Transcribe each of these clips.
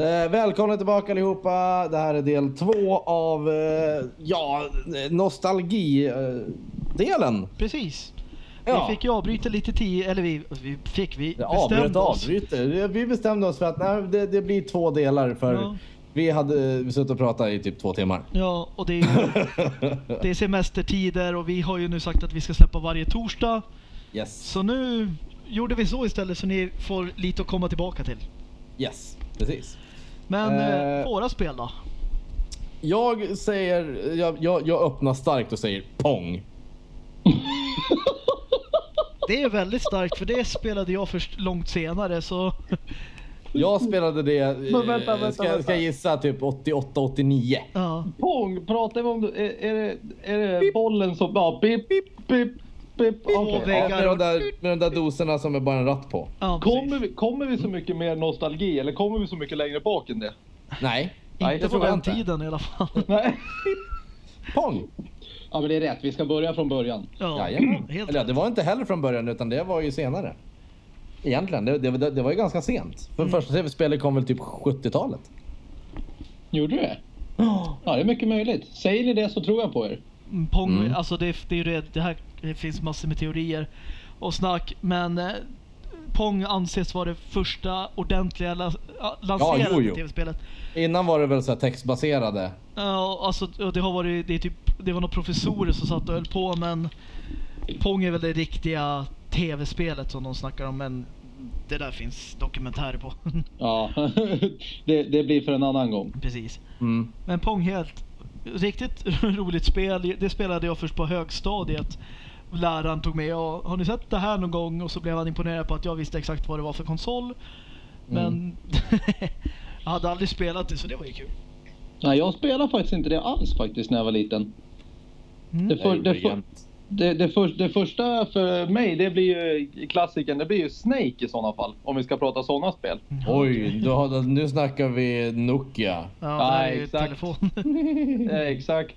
Eh, välkomna tillbaka allihopa. Det här är del två av eh, ja, nostalgi-delen. Precis. Ja. Vi fick ju avbryta lite tid, eller vi, vi fick, vi bestämde oss. avbryter. Vi bestämde oss för att nej, det, det blir två delar för Ja. vi hade vi suttit och pratat i typ två timmar. Ja, och det är, ju, det är semestertider och vi har ju nu sagt att vi ska släppa varje torsdag. Yes. Så nu gjorde vi så istället så ni får lite att komma tillbaka till. Yes, precis. Men Eh. eh, våra spel då? Jag säger, jag, jag, jag öppnar starkt och säger pong. Det är väldigt starkt för det spelade jag först långt senare så... Jag spelade det, eh, Men vänta, vänta, ska, vänta. ska jag gissa, typ 88-89. Ja. Pong, pratar vi om... Är, är det, är det bollen som... Ja, pip, pip, pip, Och Ja, med, de där, med de där doserna som är bara en ratt på. ja. Kommer vi, kommer vi så mycket mer nostalgi eller kommer vi så mycket längre bak än det? Nej, Nej, Inte på den inte. tiden i alla fall. Nej. pong. Ja men det är rätt, vi ska börja från början. Ja, Jajamän. helt Eller det var inte heller från början utan det var ju senare. Egentligen, det, det, det var ju ganska sent. För första tv-spelet kom väl typ 70-talet. Gjorde du det? Ja det är mycket möjligt. Säger ni det så tror jag på er. Mm, Pong, Mm. alltså det, det är ju det, det här det finns massor med teorier och snack, men eh, Pong anses vara det första ordentliga la, ja, lanserade jo. tv-spelet. Innan var det väl så här textbaserade. Ja, alltså och det har varit, det är typ, det var några professorer som satt och höll på, men Pong är väl det riktiga tv-spelet som de snackar om, men det där finns dokumentärer på. Ja, det, det blir för en annan gång. Precis. Mm. Men Pong helt riktigt roligt spel. Det spelade jag först på högstadiet. Läraren tog med och har ni sett det här någon gång? Och så blev han imponerad på att jag visste exakt vad det var för konsol. Men jag hade aldrig spelat det så det var ju kul. Nej jag spelade faktiskt inte det alls faktiskt när jag var liten. Mm. Det, för, det, för, det, det, för, det första för mig det blir ju klassikern, det blir ju Snake i sådana fall. Om vi ska prata sådana spel. Oj, då, har- nu snackar vi Nokia. Ja, ju exakt. telefon. Exakt.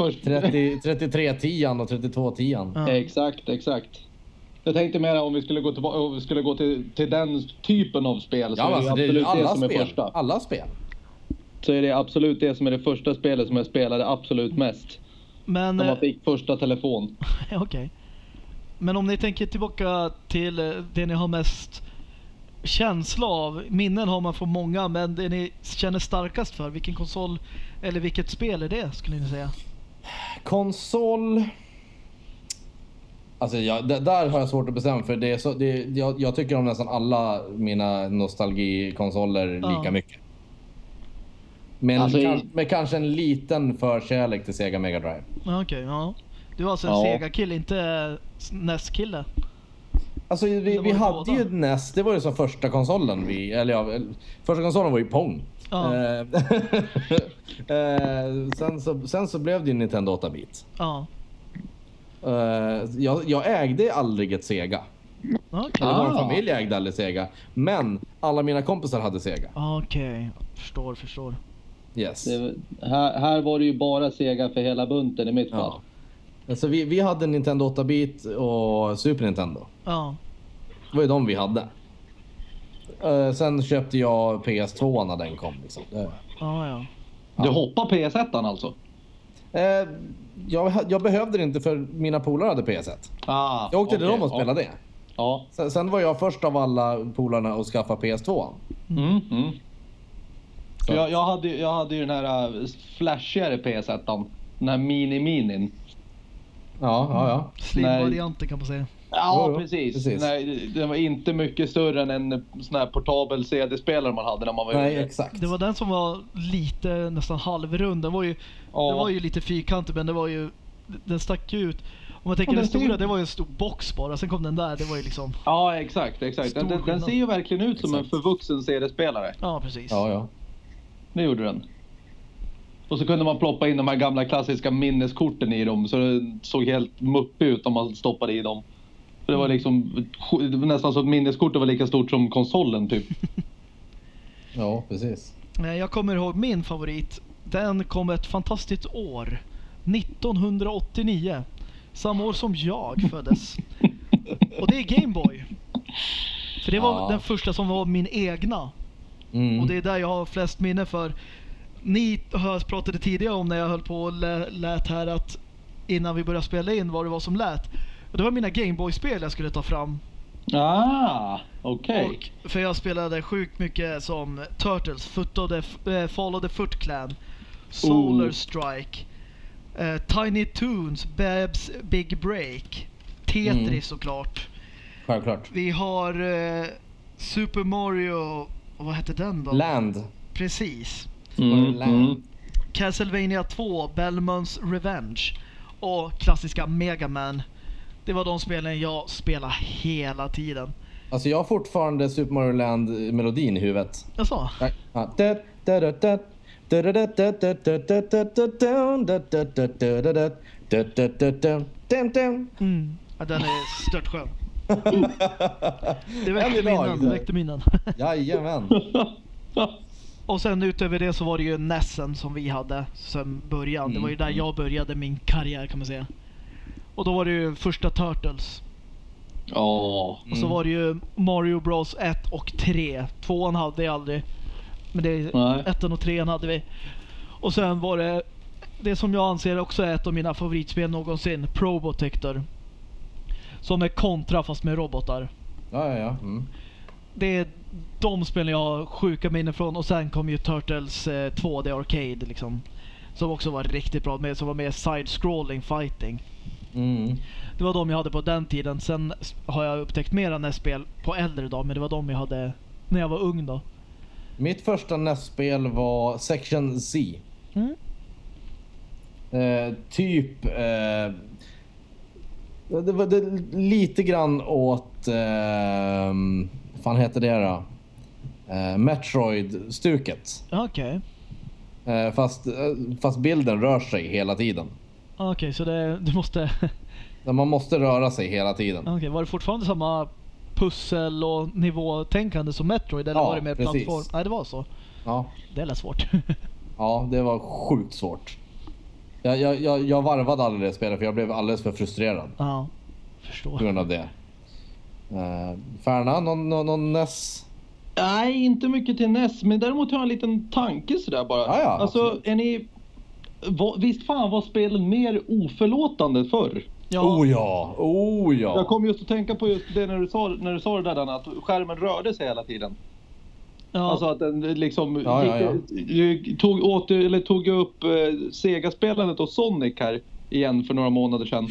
Först, 30, 3310 och 3210. Ja. Exakt, exakt. Jag tänkte mer om vi skulle gå, tillbaka, om vi skulle gå till, till den typen av spel så Ja, är det alltså, det är absolut ju det, alla som är spel. första. Alla spel. Så är det absolut det som är det första spelet som jag spelade absolut mest. Men, När eh, man fick första telefon. okej. Men om ni tänker tillbaka till eh, det ni har mest känsla av. Minnen har man från många, men det ni känner starkast för. Vilken konsol eller vilket spel är det skulle ni säga? Konsol. Alltså jag, där har jag svårt att bestämma för det är så, det, jag, jag tycker om nästan alla mina nostalgikonsoler Ja. lika mycket. Men Alltså, i- kan, med kanske en liten förkärlek till Sega Mega Drive. Okej, ja. Du var alltså en Ja. Sega-kille, inte NES-kille? Alltså var vi det hade båda? ju NES, det var ju som första konsolen vi, eller ja, första konsolen var ju Pong. Ja. Eh, eh, sen, så, sen så blev det ju Nintendo 8-bit. Ja. Eh, jag, jag ägde aldrig ett Sega. Okej. Eller vår Ah. familj ägde aldrig Sega. Men alla mina kompisar hade Sega. Okej, förstår, förstår. Yes. Det, här, här var det ju bara Sega för hela bunten i mitt fall. Ja. Alltså vi, vi hade Nintendo 8-bit och Super Nintendo. Ja. Det var ju de vi hade. Eh, sen köpte jag PS2 när den kom. Liksom. Det- Ja, ja. Du hoppar PS1 alltså? Eh, jag, jag behövde det inte för mina polare hade PS1. Ah, Jag åkte till okej, dem och spelade det. Ja. Sen, sen var jag först av alla polarna att skaffa PS2. Mm, mm. Så. Jag, jag, hade, ju- jag hade ju den här äh, flashigare PS1. Den här mini-minin. Ja, ja, ja. Slim-varianten kan man säga. Ja, Jo, jo, precis. precis. Nej, den var inte mycket större än en sån här portabel CD-spelare man hade när man var Nej, yngre. exakt. Det var den som var lite, nästan halvrund. Den var ju, Ja. den var ju lite fyrkantig men det var ju, den stack ju ut. Om man tänker den den stora, det var ju en stor box bara. Sen kom den där, det var ju liksom, Ja, exakt. exakt. Den, den, den ser ju verkligen ut som Exakt. en förvuxen CD-spelare. ja precis. Ja, ja. Det gjorde den. Och så kunde man ploppa in de här gamla klassiska minneskorten i dem så det såg helt muppig ut om man stoppade i dem. För det var liksom det var nästan så att minneskortet var lika stort som konsolen typ. Ja, precis. Jag kommer ihåg min favorit. Den kom ett fantastiskt år. 1989. Samma år som jag föddes. Och det är Gameboy. För det var Ja. den första som var min egna. Mm. Och det är där jag har flest minne för. Ni pratade tidigare om när jag höll på och lä- lät här att innan vi började spela in vad det var som lät. Det var mina Gameboy-spel jag skulle ta fram. Ah, okej. Och, för jag spelade sjukt mycket som Turtles, Foot of the, eh, Fall of the Foot Clan, Solar Oh. Strike, eh, Tiny Toons, Babs Big Break, Tetris Mm. såklart. Självklart. Vi har eh, Super Mario, vad hette den då? Land. Precis mm. Castlevania 2, Belmonts Revenge och klassiska Mega Man. Det var de spelen jag spelade hela tiden. Alltså jag har fortfarande Super Mario Land-melodin i huvudet. Jaså? Ja. Mm. Ja, den är stört skön. Det väckte minnen. Jajamän. Och sen utöver det så var det ju Nessen som vi hade sen början. Det var ju där Mm. jag började min karriär kan man säga. Och då var det ju första Turtles. Ja. Och så Mm. var det ju Mario Bros 1 och 3. Tvåan hade jag aldrig. Men det, Nej. ettan och trean hade vi. Och sen var det det som jag anser också är ett av mina favoritspel någonsin. Probotector. Som är kontra fast med robotar. Ja, ja, ja. Mm. Det är de spelen jag har sjuka minnen från. Och sen kom ju Turtles eh, 2D Arcade liksom. Som också var riktigt bra. Med, som var mer side-scrolling fighting. Mm. Det var de jag hade på den tiden. Sen har jag upptäckt mera NES-spel på äldre dag. Men det var de jag hade när jag var ung då. Mitt första NES-spel var Section Z. Mm. Eh, typ... Eh, det var det, lite grann åt... Eh, fan heter det då? Eh, Metroid-stuket. Okej. Eh, fast, eh, fast bilden rör sig hela tiden. Okej, så det, du måste... Man måste röra sig hela tiden. Okej, var det fortfarande samma pussel och nivåtänkande som Metroid? Eller Ja, var det mer precis. plattform? Nej, det var så. Ja, Det lät svårt. ja det var sjukt svårt. Jag, jag, jag, jag varvade aldrig det spelet för jag blev alldeles för frustrerad ja, på förstår. grund av det. Uh, Färna, någon, någon, någon NES? Nej, inte mycket till NES, men däremot har jag en liten tanke sådär bara. Ja, ja, alltså, absolut. är ni... Visst fan var spelen mer oförlåtande förr? Ja, Oh ja, oh ja. Jag kom just att tänka på just det när du sa, när du sa det där Danne, att skärmen rörde sig hela tiden. ja. Alltså att den liksom Ja, ja, ja. gick- tog, åt, eller tog upp eh, Sega-spelandet och Sonic här igen för några månader sedan.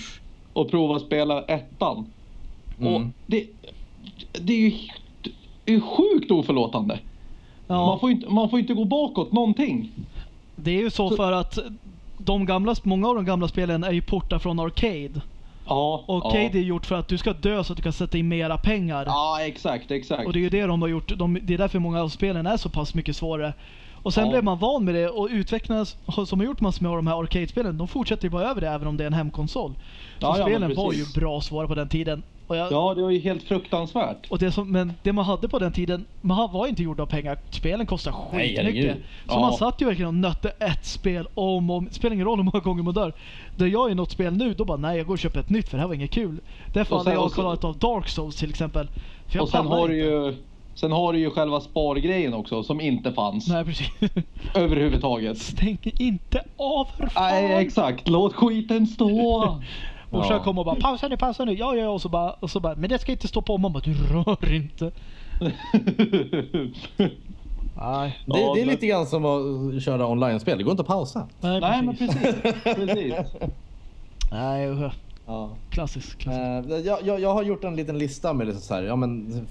Och provade spela ettan. Och Mm. det, det är ju det är sjukt oförlåtande. ja. Man, får inte, man får inte gå bakåt någonting. Det är ju så för att de gamla, många av de gamla spelen är ju portar från Arcade. Ja, Och Arcade ja. är gjort för att du ska dö så att du kan sätta in mera pengar. ja exakt, exakt. Och det är ju det de har gjort. De, det är därför många av spelen är så pass mycket svårare. Och sen Ja. blev man van med det och utvecklarna som har gjort massor med de här arcade-spelen, de fortsätter ju bara över det även om det är en hemkonsol. Så Ja, ja, men spelen var ju bra svåra på den tiden. Jag, Ja, det var ju helt fruktansvärt. och det som, men det man hade på den tiden, man var inte gjord av pengar. Spelen kostar Nej, skitmycket. Så Ja. man satt ju verkligen och nötte ett spel om och om. Spelar ingen roll hur många gånger man dör. Där jag i något spel nu, då bara nej jag går och köper ett nytt för det här var inget kul. Därför sen- jag kollat av Dark Souls till exempel. Och sen har, du ju, sen har du ju själva spargrejen också som inte fanns Nej precis. överhuvudtaget. Stäng inte av för fan! Nej, exakt. Låt skiten stå. Morsan Ja. kom och bara pausa nu, pausa nu. Ja, ja, ja. Och så bara, och så bara men det ska inte stå på. Man bara du rör inte. Nej. Det, Ja, det är men- lite grann som att köra online-spel. Det går inte att pausa. Nej, Nej, men precis. precis. precis. Nej, usch. Ja. Klassisk, klassisk. Eh, jag, jag, jag har gjort en liten lista med lite så här, ja men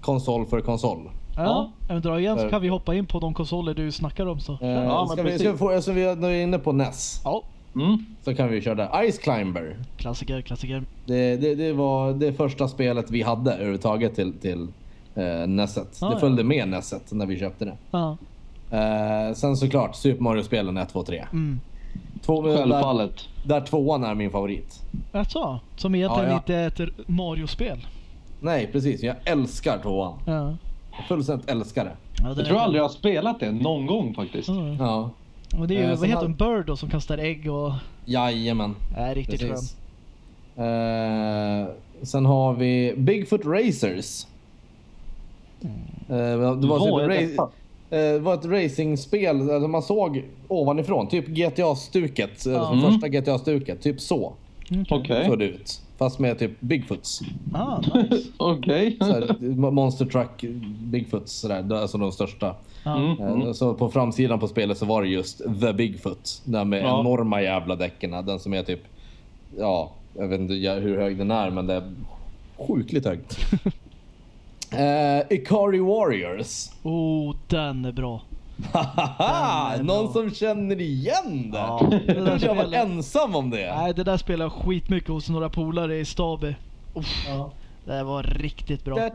konsol för konsol. Ja, ja. men dra igen så kan vi hoppa in på de konsoler du snackar om så. Eh, Ja, men ska, vi, precis. ska vi få, eftersom vi är inne på NES Ja, Mm. så kan vi köra där. Ice Climber. klassiker, klassiker. Det, det, det var det första spelet vi hade överhuvudtaget till, till eh, Neset. Ah, det ja. följde med Neset när vi köpte det. Ja. Eh, sen såklart Super Mario-spelen 1, 2, 3. Mm. Två, där, Självfallet. där tvåan är min favorit. Alltså, som egentligen Ja, ja. inte är ett Mario-spel. Nej precis, jag älskar tvåan. Ja. Jag fullständigt älskar det. Ja, den Jag är- tror aldrig jag har spelat det någon gång faktiskt. Ja. Och det är ju, Eh, vad heter en Bird då som kastar ägg och... jajamän. Är riktigt skön. Precis. Eh, sen har vi Bigfoot Racers. Eh, det var Vad typ är ra- detta? eh, var ett racingspel alltså man såg ovanifrån. Typ GTA-stuket. Ja. Ja. Första GTA-stuket. Typ så Okej. såg det ut. Fast med typ Bigfoots. Ah, nice. Okej. Här, Monster Truck Bigfoots sådär. Det är Alltså de största. Mm. Eh, Så på framsidan på spelet så var det just The Bigfoot. Den med Ja. enorma jävla däcken. Den som är typ, ja, jag vet inte hur hög den är men det är sjukligt hög. uh, Ikari Warriors. Oh, den är bra. Någon bra. som känner igen det. Ja, det jag där trodde jag var ensam om det. Nej, det där spelar jag skitmycket hos några polare i Staby. Uff, Ja. Det var riktigt bra.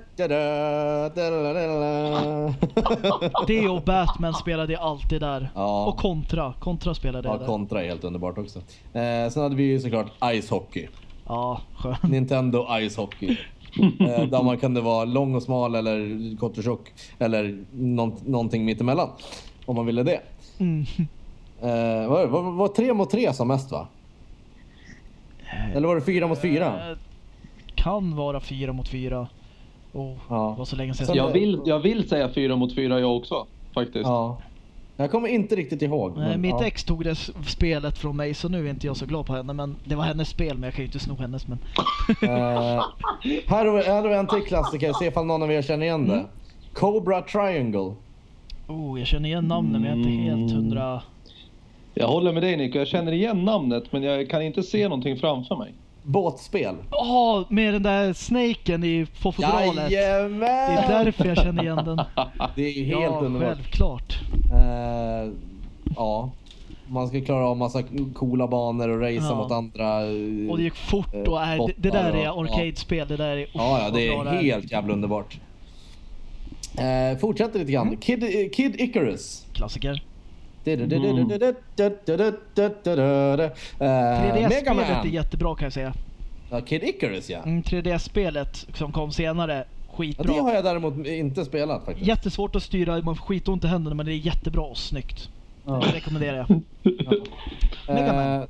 Det och Batman spelade alltid där. Ja. Och Contra. Contra spelade Ja, där. kontra är helt underbart också. Eh, sen hade vi ju såklart Ice Hockey. Ja, skön. Nintendo Ice Hockey. Eh, där man kunde vara lång och smal eller kort och tjock. Eller nånt, någonting mittemellan. Om man ville det. Mm. Eh, vad, vad, vad tre mot tre som mest va? Eller var det fyra mot fyra? Kan vara fyra mot fyra. Oh, Ja. Var så länge sedan. Jag vill, jag vill säga fyra mot fyra jag också. Faktiskt. Ja. Jag kommer inte riktigt ihåg. Nej, men, mitt ja. ex tog det spelet från mig så nu är inte jag så glad på henne. Men det var hennes spel men jag kan ju inte sno hennes. Men... Eh, här har vi- här har vi en till klassiker. Se ifall någon av er känner igen det. Cobra Triangle. Oh, jag känner igen namnen men jag är inte helt hundra. Jag håller med dig Nico, jag känner igen namnet men jag kan inte se någonting framför mig. Båtspel. Åh, med den där snaken i på fodralet. Det Jajamän! är därför jag känner igen den. Det är helt ja, underbart. självklart. Eh, ja. Man ska klara av massa coola banor och racea Ja. mot andra. eh, Och det gick fort eh, och är, det, det där är arcade-spel. Det där är... Ja, ja, det är helt jävla underbart. Eh, fortsätter lite Mm. grann. Kid, eh, Kid Icarus. Klassiker. Eh, Mega 3DS-spelet är Man. jättebra kan jag säga. Ja, Kid Icarus ja. Mm, 3DS-spelet som kom senare, ja. skitbra. Det har jag däremot inte spelat faktiskt. Jättesvårt att styra, man får skitont i händerna men det är jättebra och snyggt. Ja. Det rekommenderar jag. Mega Man.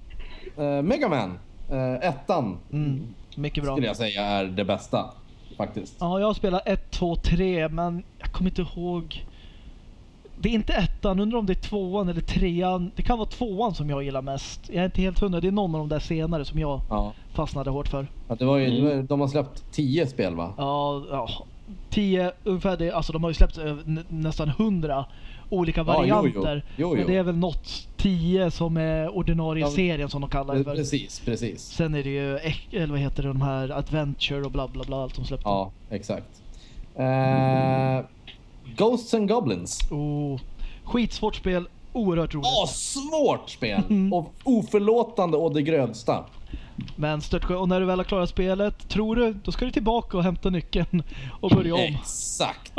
Eh, eh, Man. Eh, ettan Mm, mycket bra. skulle jag säga är det bästa. Faktiskt. Ja, jag har spelat 1, 2, 3 men jag kommer inte ihåg. Det är inte ettan, undrar om det är tvåan eller trean. Det kan vara tvåan som jag gillar mest. Jag är inte helt hundra, det är någon av de där senare som jag Ja. fastnade hårt för. Att det var ju, det var, de har släppt tio spel va? Ja, ja. 10 ungefär det, alltså de har ju släppt nä- nästan 100 olika Ja, jo, jo. varianter. Jo, Men det är väl något 10 som är ordinarie Ja, serien som de kallar det för. Precis, precis. Sen är det ju, eller vad heter det, de här Adventure och bla bla bla allt som släppte. Ja, exakt. Eh, Ghosts and Goblins. Oh, skitsvårt spel, oerhört roligt. Åh, svårt spel! Mm. Och oförlåtande och det grövsta. Men störtskö- och när du väl har klarat spelet, tror du, då ska du tillbaka och hämta nyckeln och börja om. Exakt!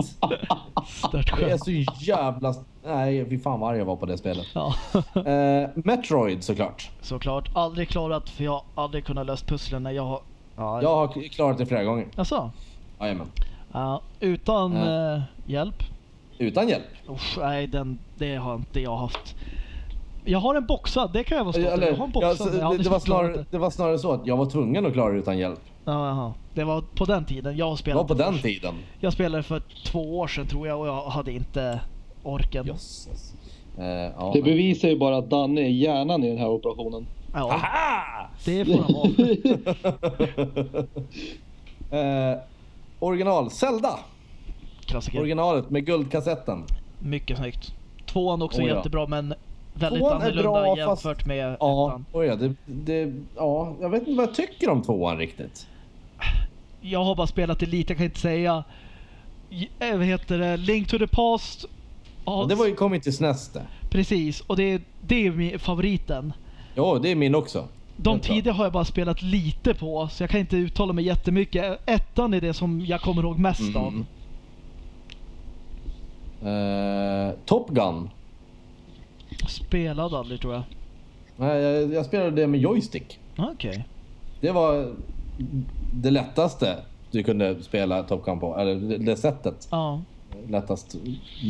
Det är så jävla... Nej, fy fan vad arg jag var på det spelet. Ja, Eh, Metroid såklart. såklart. Aldrig klarat, för jag har aldrig kunnat löst pusslen när jag har... Ja, Jag har klarat det flera gånger. Alltså, Jajamän. Ja, utan Ja. eh, hjälp. Utan hjälp. Usch, nej, den, det har inte jag haft. Jag har en boxad, det kan jag vara stolt över. Jag har en boxad. det, var snarare, det var snarare så att jag var tvungen att klara det utan hjälp. Ja, jaha. Det var på den tiden. Jag Det var spelade på den först. tiden. Jag spelade för två år sedan tror jag och jag hade inte orken. Jösses. Eh, ja. Det bevisar ju bara att Danne är hjärnan i den här operationen. Ja, Aha! det får han vara. original Zelda. Klassiker. Originalet med guldkassetten. Mycket snyggt. Tvåan också Oh ja. jättebra men väldigt Tvåan annorlunda bra, jämfört fast- med Ja, ettan. oh ja, det, det, ja, jag vet inte vad jag tycker om tvåan riktigt. Jag har bara spelat det lite, jag kan inte säga. Eh, Vad heter det? Link to the past. Ja, det var ju kommit till SNES. Precis, och det, det är min favoriten. Jo, det är min också. De tidigare har jag bara spelat lite på, så jag kan inte uttala mig jättemycket. Ettan är det som jag kommer ihåg mest av. Mm. Eh, Top Gun. Spelade aldrig tror jag. Nej, jag, jag spelade det med joystick. Okej. Det var det lättaste du kunde spela Top Gun på. Eller det, det sättet. Ja. Lättast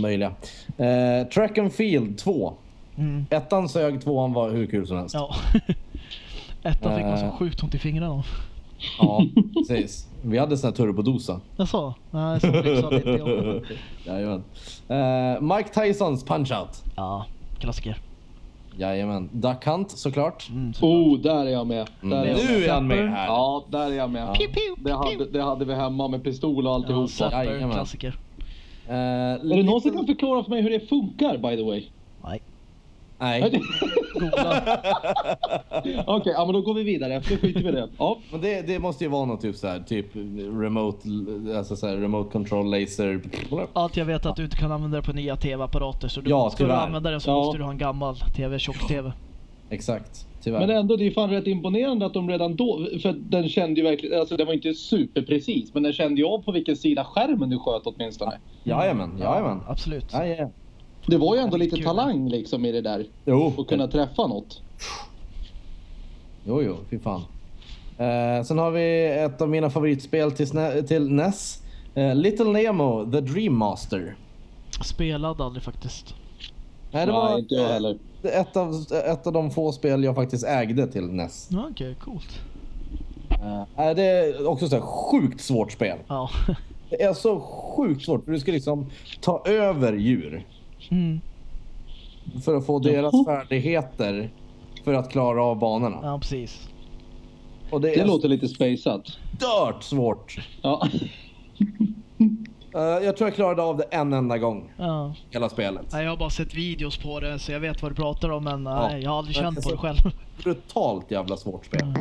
möjliga. Eh, Track and Field 2. Mm. Ettan sög, tvåan var hur kul som helst. Ja. Ettan fick man så Eh. sjukt ont i fingrarna. Ja, precis. Vi hade sån här turbodosa. Jaså? Nej, så lyx hade inte jag. Jajamän. Uh, Mike Tysons Punch-Out. Ja, klassiker. Jajamän. Duck Hunt såklart. Mm, så- Oh, där är jag med. Där är jag med. Nu är han med här. Ja, där är jag med. Pew, pew, Det hade, det hade vi hemma med pistol och Ja, alltihopa. Zapper, Jajamän. klassiker. Uh, är det någon som kan förklara för mig hur det funkar by the way? Nej. Nej, Googla. Okej, ja men då går vi vidare. Då skiter vi i det. Ja. men det, det måste ju vara något typ så här, typ remote, alltså så här, remote control laser. Allt jag vet att du inte kan använda det på nya tv-apparater. Så du, Ja, ska du använda den så Ja. måste du ha en gammal tv, tjock-tv. Exakt, tyvärr. Men ändå, det är fan rätt imponerande att de redan då, för den kände ju verkligen, alltså den var inte superprecis, men den kände ju av på vilken sida skärmen du sköt åtminstone. Jajamän, jajamän. Absolut. Ja, ja. Det var ju ändå lite talang liksom i det där. Jo, Och kunna träffa något. jo, jo, fy fan. Eh, sen har vi ett av mina favoritspel till, till NES. Eh, Little Nemo, The Dream Master. Spelade aldrig faktiskt. Nej, det Nej, var inte jag heller. ett av, ett av de få spel jag faktiskt ägde till NES. Ja, Okej, coolt. Eh, det är också så här sjukt svårt spel. Ja. Det är så sjukt svårt för du ska liksom ta över djur Mm. för att få deras färdigheter för att klara av banorna. Ja, precis. Och det Det är låter lite spaceat. stört svårt. Ja. Eh, jag tror jag klarade av det en enda gång, Ja. hela spelet. Nej, jag har bara sett videos på det så jag vet vad du pratar om men Ja. nej, jag har aldrig känt på det själv. Brutalt jävla svårt spel. Mm.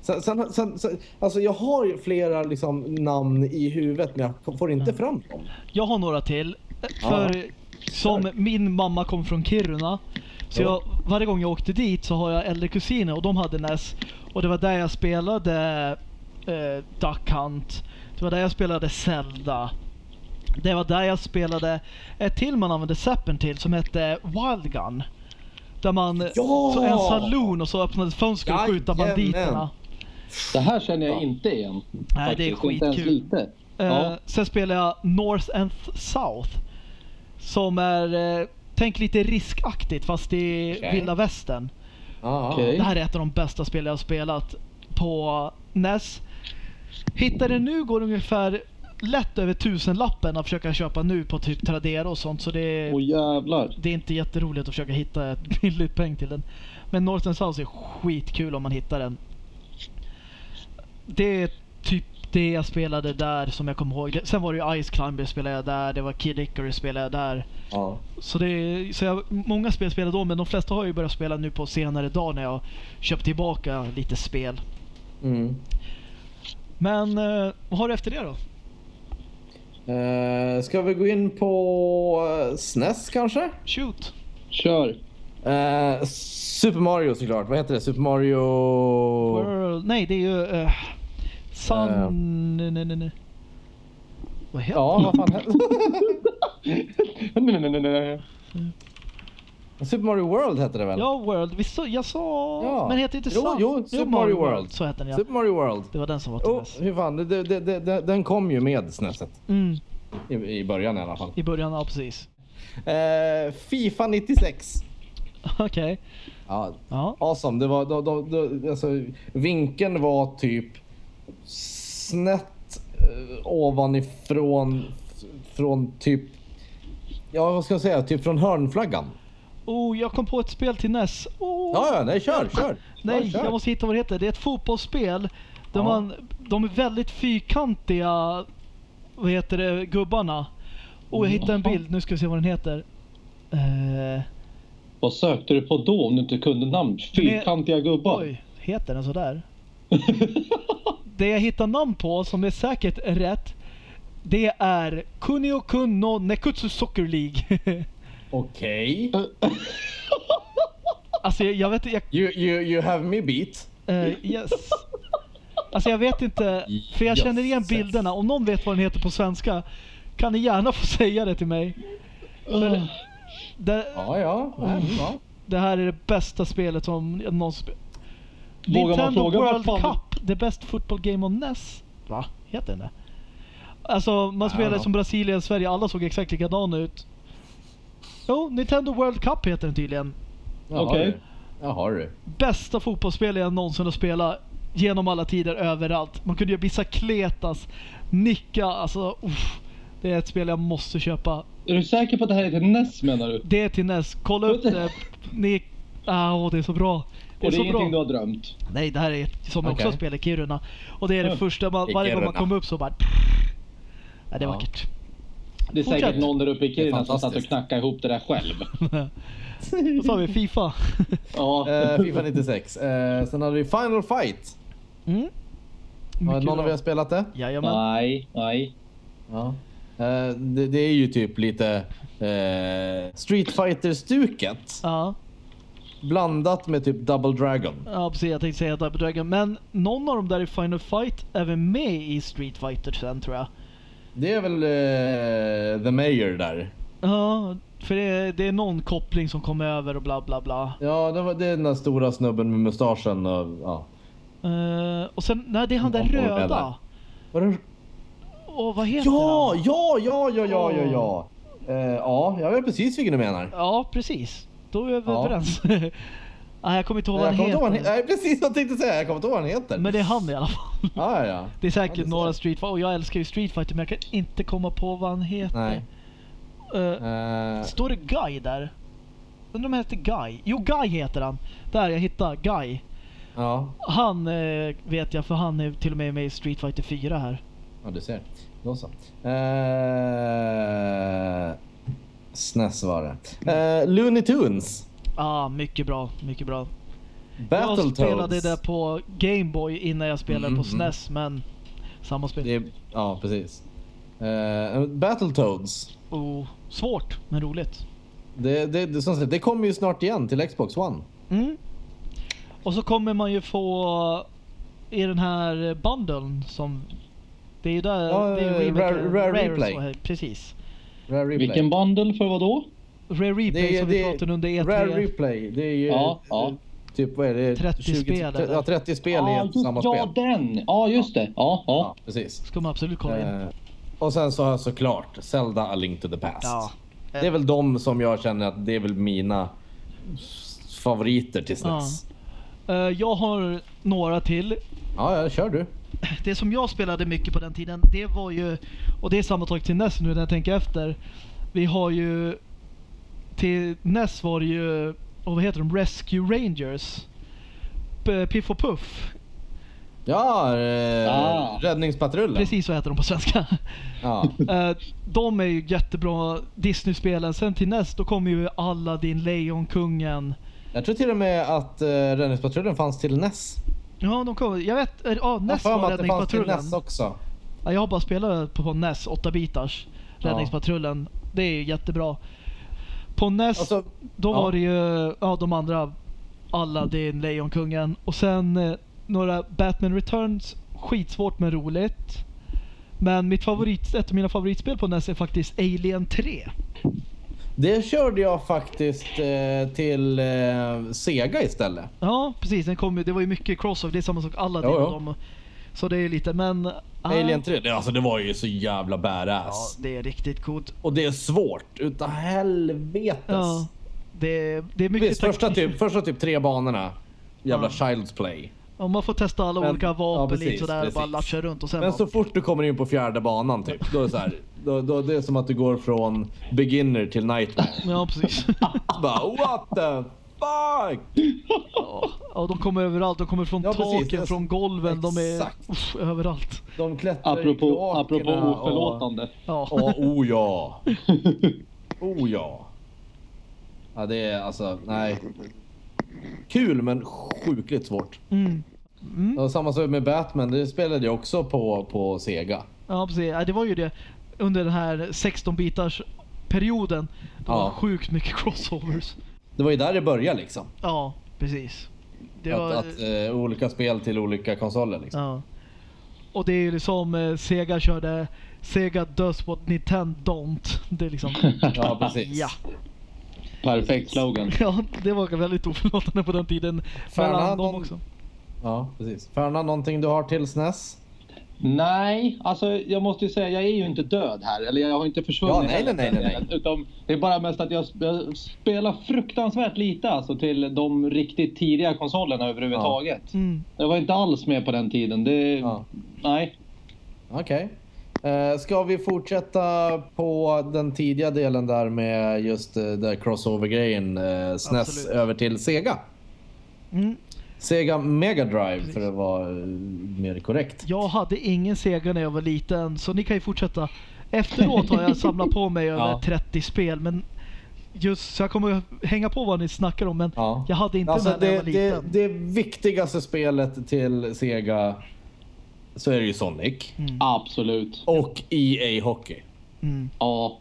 Sen, sen, sen, sen, alltså jag har ju flera liksom, namn i huvudet men jag får inte fram dem. Jag har några till. För som min mamma kom från Kiruna. Så Ja. jag, varje gång jag åkte dit så har jag äldre kusiner och de hade NES. Och det var där jag spelade eh, Duck Hunt. Det var där jag spelade Zelda. Det var där jag spelade ett till man använde Zappen till som hette Wild Gun. Där man Ja! så en saloon och så öppnades fönster och skjuta banditerna. Det här känner jag inte igen. Nej, det är faktiskt. Inte ens skitkul. lite. Eh, Ja. Sen spelar jag North and South. Som är, eh, tänk lite riskaktigt fast i Okej. vilda västern. Ja, Okej. Det här är ett av de bästa spel jag har spelat på NES. Hittar det nu går det ungefär lätt över tusenlappen att försöka köpa nu på typ Tradera och sånt. Så det är, Åh jävlar. det är inte jätteroligt att försöka hitta ett billigt peng till den. Men North and South är skitkul om man hittar den. Det är typ det jag spelade där som jag kommer ihåg. Sen var det ju Ice Climber spelade jag där, det var Kid Icarus spelade jag där. ja. Så, det så jag, många spel spelade då, men de flesta har jag ju börjat spela nu på senare dag när jag köpt tillbaka lite spel. Mm. Men eh, vad har du efter det då? Eh, ska vi gå in på uh, SNES kanske? Shoot! Kör. Eh, Super Mario såklart. Vad heter det? Super Mario... World, nej, det är ju... Uh, Sun... Eh. nej, nej, nej. Vad heter Ja, vad fan heter nej, nej, nej, nej. Super Mario World hette det väl? Ja, World. Visst så, jag sa... Ja. Men heter inte Jo, Sun? jo, Super Mario World. Så heter den ja. Super Mario World. Det var den som var till Oh, NES. hur fan, det, det, det, den kom ju med SNESet. Mm, I, I början i alla fall. I början, ja precis. Eh, Fifa 96. Okej. Ja, Ja. awesome. Det var, då, då, då, alltså, vinkeln var typ snett eh, ovanifrån från typ Ja, vad ska jag säga? Typ från hörnflaggan. Oh, jag kom på ett spel till NES. Oh. Ja, ja, nej, kör, kör. Nej, kör. jag måste hitta vad det heter. Det är ett fotbollsspel där Ja. man, de är väldigt fyrkantiga, vad heter det, gubbarna. Och jag hittade en bild, nu ska vi se vad den heter. Eh, Vad sökte du på då om du inte kunde namn? Fyrkantiga gubbar. oj, heter den sådär? det jag hittar namn på som är säkert rätt, det är Kunio Kun no Nekutsu Soccer League. Okej. alltså jag, jag vet inte, jag, You, you, you have me beat. Eh, yes. Alltså jag vet inte, för jag känner igen bilderna. Om någon vet vad den heter på svenska kan ni gärna få säga det till mig. För det, Ja, ja. det här är det bästa spelet som jag någonsin spelat. Vågar man Nintendo fråga World fan- Cup, the best football game on NES. Va? Heter den det? Alltså man spelade som Brasilien, Sverige, alla såg exakt likadana ut. Jo, Nintendo World Cup heter den tydligen. Okej. du. Jaha du. Bästa fotbollsspel jag någonsin har spelat. genom alla tider överallt. Man kunde göra bicicletas, nicka, alltså uff, Det är ett spel jag måste köpa. Är du säker på att det här är till NES menar du? Det är till NES. Kolla upp det. Ni... Ah, åh, det är så bra. Det är Och det är så ingenting du bra. har drömt? Nej, det här är som jag också Okej. spelar i Kiruna. Och det är det Ja. första, man, varje gång man kommer upp så bara... Ja, det är Ja. vackert. Det är Fortsätt. säkert någon där uppe i Kiruna som satt och knackade ihop det där själv. Vad sa vi? Fifa? Ja. Eh, Fifa 96. Eh, sen hade vi Final Fight. Mm. Har någon av er spelat det? Jajamän. Nej, nej. Ja. Eh, det, det är ju typ lite eh, Street Fighter-stuket. Ja. Blandat med typ Double Dragon. ja, precis. Jag tänkte säga Double Dragon. Men någon av dem där i Final Fight är väl med i Street Fighter sen tror jag. Det är väl eh, The Mayor där. Ja, för det är, det är någon koppling som kommer över och bla bla bla. Ja, det, var, det är den där stora snubben med mustaschen och ja. Eh, och sen, nej det är han där röda. Var det... Och vad heter Ja, han? ja, ja, ja, ja, ja, ja. Eh, ja, jag vet precis vilken du menar. Ja, precis. Då är vi Ja. överens. nej, jag kommer inte ihåg vad han han heter. he- Nej, precis vad jag tänkte säga. Jag kommer inte ihåg vad han heter. Men det är han i alla fall. Ja, ja, ja. Det är säkert Ja, det ser några. Street Fighter och jag älskar ju Street Fighter men jag kan inte komma på vad han heter. Nej. Eh, Eh, står det Guy där? Undrar om han heter Guy? Jo, Guy heter han. Där, jag hittade Guy. ja. Han eh, vet jag för han är till och med med i Street Fighter 4 här. ja, du ser. Då så. Eh, SNES var det. Eh, Looney Tunes. Ah, mycket bra, mycket bra. jag Battletoads. spelade det på Gameboy innan jag spelade Mm, på mm. SNES, men samma spel. Är, ja, precis. Uh, Battletoads. Oh, svårt, men roligt. Det, det, det, sagt, det kommer ju snart igen till Xbox One. Mm. Och så kommer man ju få i den här bundeln som... Det är ju där... Ja, det är remake- Rare- Rare Replay. här, precis. Rare Replay. Vilken bundle för vad då? Rare Replay det är, som vi det, pratade under E E3. Rare Replay. Det är ju Ja, ja. typ vad är det? 30 spel, eller? Ja, 30 spel i Ja, ett just, samma ja spel. den! Ja, just det. Ja, Ja, ja. precis. Ska man absolut kolla in. Eh, och sen så har jag såklart Zelda A Link to the Past. Ja. Det är väl de som jag känner att det är väl mina favoriter till Ja. SNES. Eh, jag har några till. Ja, ja, kör du. Det som jag spelade mycket på den tiden, det var ju... Och det är samma sak till NES nu när jag tänker efter. Vi har ju... Till NES var det ju... Och vad heter de? Rescue Rangers. P- Piff och Puff. Ja, eh, Ah. Räddningspatrullen. Precis så heter de på svenska. Ja. Eh, de är ju jättebra Disney-spelen. Sen till NES då kommer ju Aladdin, Lejonkungen. Jag tror till och med att uh, Räddningspatrullen fanns till NES. Ja, de kommer. Jag vet, ja, Jag NES mig var Räddningspatrullen. NES också. Ja, jag har bara spelat på NES, 8-bitars. Ja. Räddningspatrullen. Det är jättebra. På NES, Alltså, då ja. var det ju ja, de andra. Aladdin, Lejonkungen. Och sen eh, några Batman Returns. Skitsvårt men roligt. Men mitt favorit, ett av mina favoritspel på NES är faktiskt Alien 3. Det körde jag faktiskt eh, till eh, Sega istället. Ja, precis. Den kom, det var ju mycket crossover. Det är samma sak jo. och dem. Så det är lite, men... Alien 3, det, alltså det var ju så jävla Ja, badass. det är riktigt coolt. Och det är svårt utav helvetes. Ja, det, det är mycket Visst, första typ, första typ tre banorna. Jävla Ja. Child's Play. Ja, man får testa alla Men- olika ja, vapen precis, lite sådär och bara precis. latcha runt och sen Men bara, så fort du kommer in på fjärde banan typ, då är det så här, då, då, det är som att du går från beginner till nightmare. Ja, precis. Bara what the fuck! ja, och de kommer överallt. De kommer från Ja, precis. taken, Det- från golven. De är Exakt. uff, överallt. De klättrar i Apropå, kloakerna apropå och- oförlåtande. Ja. Ja, oh ja. Oh ja. Ja, det är alltså, nej. Kul men sjukligt svårt. Mm. Mm. Och samma sak med Batman, det spelade jag också på, på Sega. Ja, precis. Ja, det var ju det under den här 16-bitars perioden. Det var Ja. sjukt mycket crossovers. Det var ju där det började liksom. Ja, precis. Det att var, att eh, olika spel till olika konsoler liksom. ja. Och det är ju liksom eh, Sega körde Sega does what Nintendo don't. Det är liksom... Ja, precis. ja. Perfekt slogan. ja, det var väldigt oförlåtande på den tiden. Mellan dem någon- också. Ja, precis. Färna, någonting du har till SNES? Nej, alltså jag måste ju säga, jag är ju inte död här. Eller jag har inte försvunnit. Ja, nej, nej, nej, nej, nej. Utan det är bara mest att jag, jag spelar fruktansvärt lite alltså till de riktigt tidiga konsolerna överhuvudtaget. Mm. Jag var inte alls med på den tiden. Det, Ja. Nej. Okej. Eh, ska vi fortsätta på den tidiga delen där med just uh, där crossover-grejen, uh, SNES Absolut. över till Sega? Mm. Sega Mega Drive Precis. för att vara eh, mer korrekt. Jag hade ingen Sega när jag var liten, så ni kan ju fortsätta. Efteråt har jag samlat på mig över Ja. 30 spel, men just så jag kommer hänga på vad ni snackar om, men Ja. jag hade inte Alltså den när jag det, var det, liten. det viktigaste spelet till Sega så är det ju Sonic. Mm. Absolut. Och EA Hockey. Mm. Ja.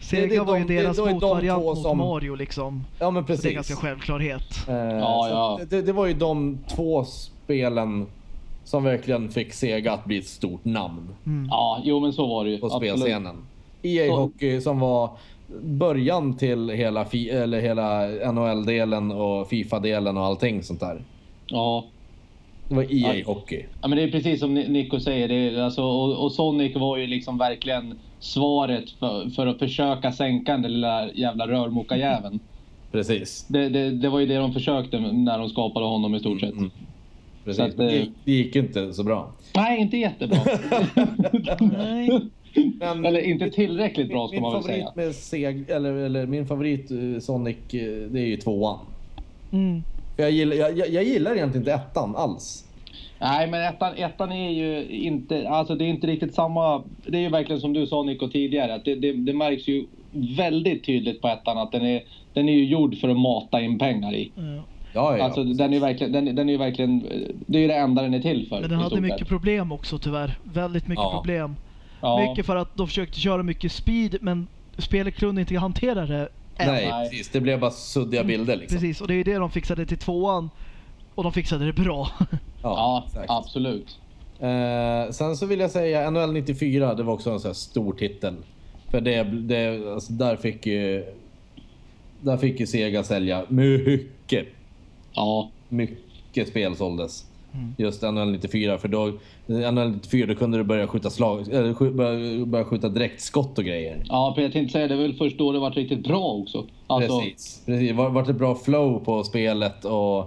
Sega det är var ju de- det- deras det är de motvariant två mot som- Mario liksom. Ja men Så det är precis. ganska självklarhet. Eh, Ja, ja. Det, det var ju de två spelen som verkligen fick Sega att bli ett stort namn Mm. Ja, jo men så var det ju. på spelscenen. EA Så- Hockey som var början till hela, fi- eller hela NHL-delen och FIFA-delen och allting sånt där. Ja. Det var EA Ja. Hockey. Ja men det är precis som Ni- Nico säger. Det är, alltså, och, och Sonic var ju liksom verkligen svaret för, för att försöka sänka den där lilla jävla rörmokajäveln. Precis. Det, det, det var ju det de försökte när de skapade honom i stort sett. Mm. Precis. Så att, det, eh, gick, det gick inte så bra. Nej, inte jättebra. Nej. Men Eller inte tillräckligt bra ska min man väl favorit säga. med Seg, eller, eller min favorit eh, Sonic, eh, det är ju tvåan. Mm. Jag gillar, jag, jag- gillar egentligen inte ettan alls. Nej, men ettan, ettan är ju inte, alltså det är inte riktigt samma. Det är ju verkligen som du sa Nico tidigare, att det, det, det märks ju väldigt tydligt på ettan att den är, den är ju gjord för att mata in pengar i. Ja. Ja, ja. Alltså den är verkligen, den, den är ju verkligen, det är ju det enda den är till för. Men den hade mycket problem också tyvärr. Väldigt mycket Ja. problem. Ja. Mycket för att de försökte köra mycket speed, men spelet kunde inte hantera det. Nej, Nej. precis. Det blev bara suddiga bilder liksom. Precis, och det är ju det de fixade till tvåan. Och de fixade det bra. Ja, exakt. absolut. Eh, sen så vill jag säga NHL 94, det var också en sån här stor titel. För det, det alltså där fick ju... Där fick ju Sega sälja mycket, Ja, mycket spel såldes. Mm. Just NHL 94, för då... NHL 94, då kunde du börja skjuta slag, eller sk- börja, börja skjuta direktskott och grejer. ja jag tänkte säga det är väl först då det var riktigt bra också. Alltså, Precis. Precis. Det var, var ett bra flow på spelet och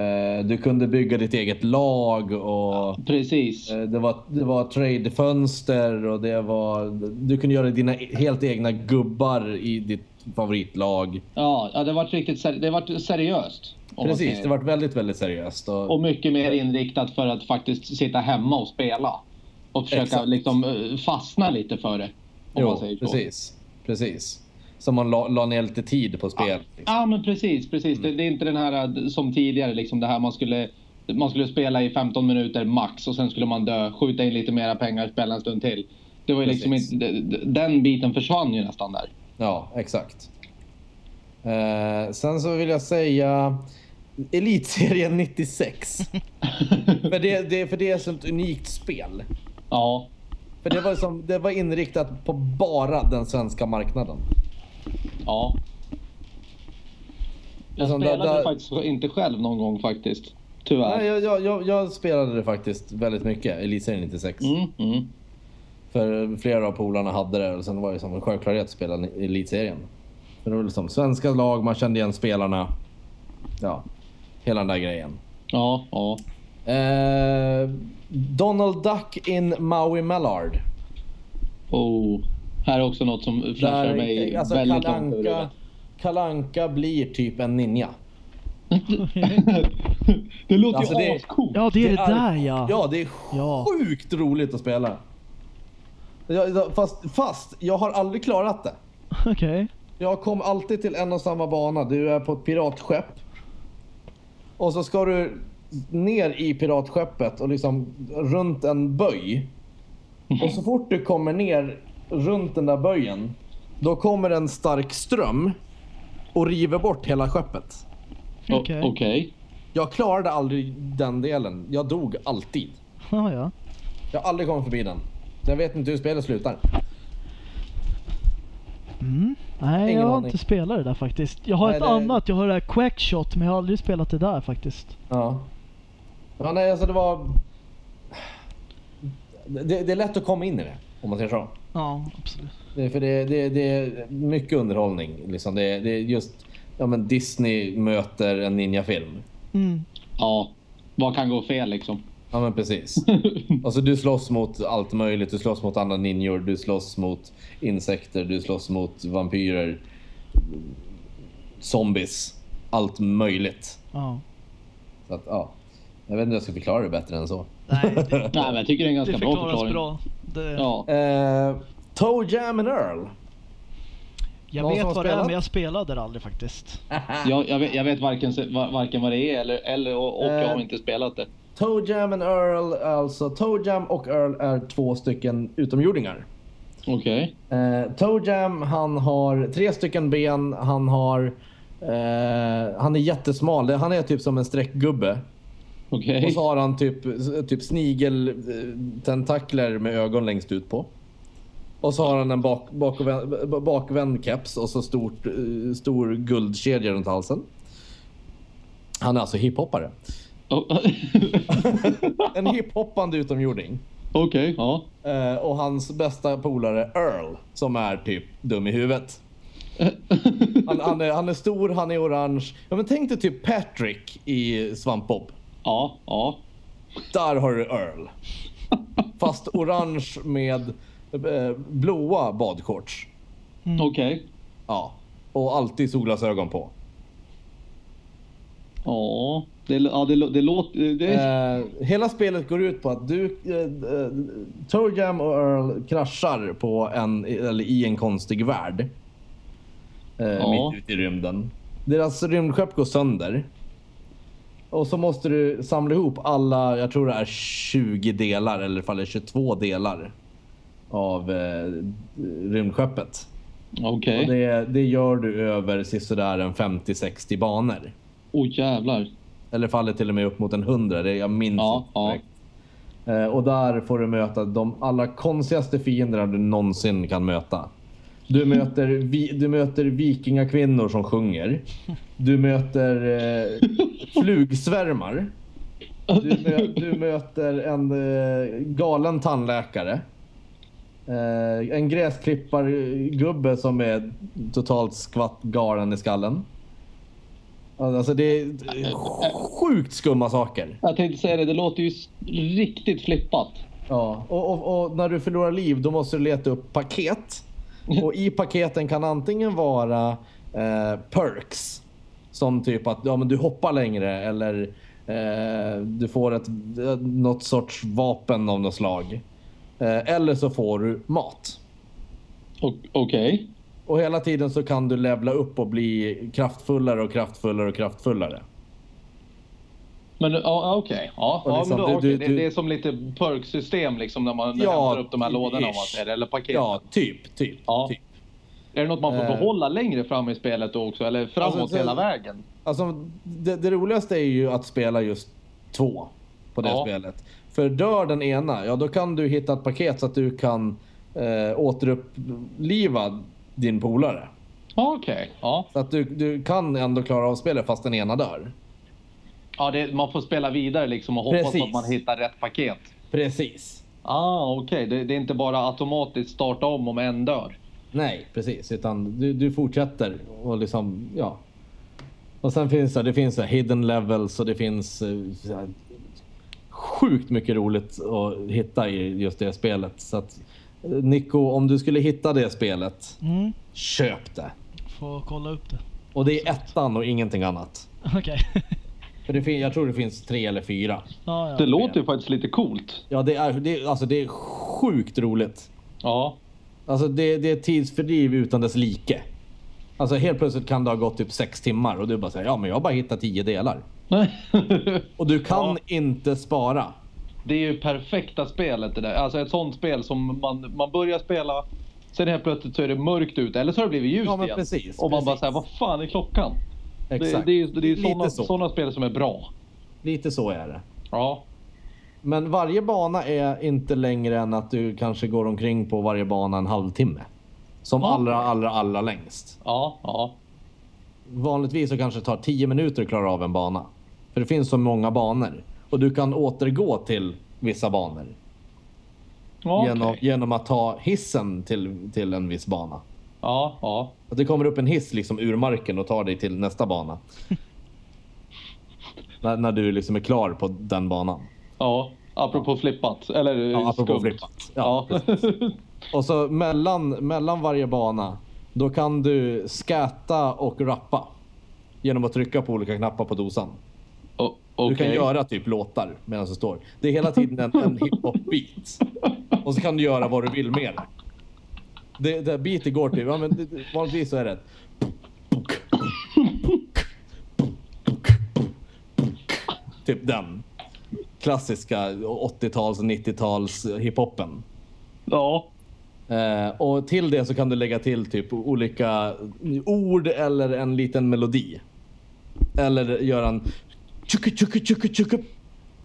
eh, du kunde bygga ditt eget lag och precis. eh, det var, det var trade-fönster och det var... Du kunde göra dina helt egna gubbar i ditt favoritlag. Ja, ja det var riktigt seri- det var seriöst. Precis, det var väldigt, väldigt seriöst. Och, Och mycket mer inriktat för att faktiskt sitta hemma och spela. Och försöka Exakt. liksom eh, fastna lite för det. Jo, precis. Precis. Så man la, la ner lite tid på spel. liksom. Ja men precis, precis. Mm. Det, det är inte den här eh, som tidigare liksom det här man skulle man skulle spela i 15 minuter max och sen skulle man dö, skjuta in lite mera pengar, spela en stund till. Det var ju liksom inte, den biten försvann ju nästan där. Ja, exakt. Eh, sen så vill jag säga Elitserien 96. för, det, det, för det är ett unikt spel. Ja, För det var, som, det var inriktat på bara den svenska marknaden. ja. Jag där- spelade där- faktiskt inte själv någon gång faktiskt. Tyvärr. Nej, jag, jag, jag, jag spelade det faktiskt väldigt mycket, Elitserien 96. Mm, mm. För flera av polarna hade det och sen var det som en självklarhet att spela i Elitserien. För det var liksom svenska lag, man kände igen spelarna. Ja, hela den där grejen. Ja, ja. Eh, Donald Duck in Maui Mallard. Oh. Här är också något som flashar mig alltså väldigt Kalle långt över Anka, huvudet. Kalle Anka blir typ en ninja. det låter Alltså, ju det- ascoolt. Ja, det är det där ja. Ja, det är Ja. sjukt roligt att spela. Jag, fast, fast jag har aldrig klarat det. Okej. Jag kom alltid till en och samma bana. Du är på ett piratskepp. Och så ska du ner i piratskeppet och liksom runt en böj. Och så fort du kommer ner runt den där böjen. Då kommer en stark ström och river bort hela skeppet. Okej. Okej. Jag klarade aldrig den delen. Jag dog alltid. Ja, ja. Jag har aldrig kommit förbi den. Jag vet inte hur spelet slutar. Mm. Nej, Ingen jag har aning. inte spelat det där faktiskt. Jag har Nej, ett det- annat, jag har det där Quackshot, men jag har aldrig spelat det där faktiskt. Ja. Ja, nej, alltså det var... det, det är lätt att komma in i det, om man säger så. Ja, absolut. Det, för det, det, det är mycket underhållning. Liksom. Det, det är just ja, men Disney möter en ninjafilm. Mm. Ja. Vad kan gå fel liksom? Ja men precis. Alltså du slåss mot allt möjligt. Du slåss mot andra ninjor, du slåss mot insekter, du slåss mot vampyrer, zombies, allt möjligt. Ja. Så att, ja. Jag vet inte om jag ska förklara det bättre än så. Nej, det, Nej, men jag tycker det är en ganska det bra förklaring. bra. Det, Ja. Eh, Toe Jam and Earl. jag någon vet vad det är, spelat? men jag spelade det aldrig faktiskt. Jag, jag, vet, jag vet varken, varken vad det är eller, eller och, och jag har Eh. inte spelat det. Toe Jam and Earl, alltså Toe Jam och Earl är två stycken utomjordingar. Okej. Eh, Toe Jam, han har tre stycken ben, han har... Eh, han är jättesmal, han är typ som en streckgubbe. Okej. Och så har han typ, typ snigeltentakler med ögon längst ut på. Och så har han en bak, bakvänd, bakvänd keps och så stort, eh, stor guldkedja runt halsen. Han är alltså hiphoppare. Oh. En hiphoppande utomjording. Okej, ja. Eh, och hans bästa polare Earl, som är typ dum i huvudet. Han, han, är, han är stor, han är orange. Ja, men tänk dig typ Patrick i Svampbob. Ja, ja. Där har du Earl. Fast orange med eh, blåa badshorts. Okej. Ja. Och alltid solglasögon på. Ja, det, ja, det, det låter... Det, Eh, hela spelet går ut på att du, eh, Jam och Earl kraschar på en, eller i en konstig värld. Eh, Ja. Mitt ute i rymden. Deras rymdskepp går sönder. Och så måste du samla ihop alla, jag tror det är 20 delar eller fall det är 22 delar. Av eh, rymdskeppet. Okej. Och det, det gör du över sisådär en 50-60 banor. Oj jävlar. Eller faller till och med upp mot en 100. Det, jag minns Ja, inte ja. Eh, och där får du möta de allra konstigaste fienderna du någonsin kan möta. Du möter, vi, du möter vikingakvinnor som sjunger. Du möter eh, flugsvärmar. Du, mö, du möter en eh, galen tandläkare. Eh, en gräsklippargubbe som är totalt skvatt galen i skallen. Alltså det är sjukt skumma saker. Jag tänkte säga det, det låter ju riktigt flippat. Ja, och, och, och när du förlorar liv då måste du leta upp paket. Och i paketen kan antingen vara eh, perks. Som typ att ja, men du hoppar längre eller eh, du får ett, eh, något sorts vapen av något slag. Eh, eller så får du mat. Okej. Och hela tiden så kan du levla upp och bli kraftfullare och kraftfullare och kraftfullare. Men ja, okej. Ja, Och ja liksom, men då, du- okej. du- det, det är som lite perk-system liksom när man Ja, hämtar upp de här lådorna ish. eller paket. Ja, typ, typ. Ja. typ. Är det något man får Eh. behålla längre fram i spelet då också? Eller framåt Alltså, så- hela vägen? Alltså, det, det roligaste är ju att spela just två på det Ja. spelet. För dör den ena, ja då kan du hitta ett paket så att du kan eh, återuppliva din polare. Okej. Ja. Så att du, du kan ändå klara av spelet fast den ena dör. ja det, man får spela vidare liksom och hoppas Precis. att man hittar rätt paket. Precis. Ah, okej. Det, det är inte bara automatiskt starta om om en dör. Nej, precis. Utan du, du fortsätter och liksom, ja. Och sen finns det, det finns hidden levels och det finns eh, sjukt mycket roligt att hitta i just det spelet. Så att Nico, om du skulle hitta det spelet, Mm. köp det. Får kolla upp det. Och det är ettan och ingenting annat. Okej. För det fin- jag tror det finns tre eller fyra. ja, ja. Det låter ju faktiskt lite coolt. Ja, det är, det, alltså, det är sjukt roligt. Ja. Alltså det, det är tidsfördriv utan dess like. Alltså helt plötsligt kan det ha gått typ sex timmar och du bara säger ja men jag har bara hittat tio delar. Och du kan Ja. inte spara. Det är ju perfekta spelet det där. Alltså ett sånt spel som man, man börjar spela, sen helt plötsligt så är det mörkt ute eller så har det blivit ljust Ja, igen. precis, och man bara precis. säger vad fan är klockan? Exakt. Det, det är ju det är såna, så. såna spel som är bra. Lite så är det. Ja. Men varje bana är inte längre än att du kanske går omkring på varje bana en halvtimme. Som Ja. allra, allra, allra längst. Ja, ja. Vanligtvis så kanske det tar 10 minuter att klara av en bana. För det finns så många banor. Och du kan återgå till vissa banor. Ja, genom, genom att ta hissen till, till en viss bana. Ja, ja. Att det kommer upp en hiss liksom ur marken och tar dig till nästa bana. när, när du liksom är klar på den banan. Ja, apropå flippat. Eller Ja, apropå skumt. flippat. Ja, Ja. Och så mellan, mellan varje bana, då kan du skäta och rappa. Genom att trycka på olika knappar på dosan. O- Du kan göra typ låtar medan du står. Det är hela tiden en, en hiphop-beat. Och så kan du göra vad du vill med det. Det, det beatet går till, ja men det- vanligtvis så är det Typ den. Klassiska 80-tals och 90-tals hiphopen. Ja. Eh, och till det så kan du lägga till typ olika ord eller en liten melodi. Eller göra en tjucku tjucku tjucku tjucku.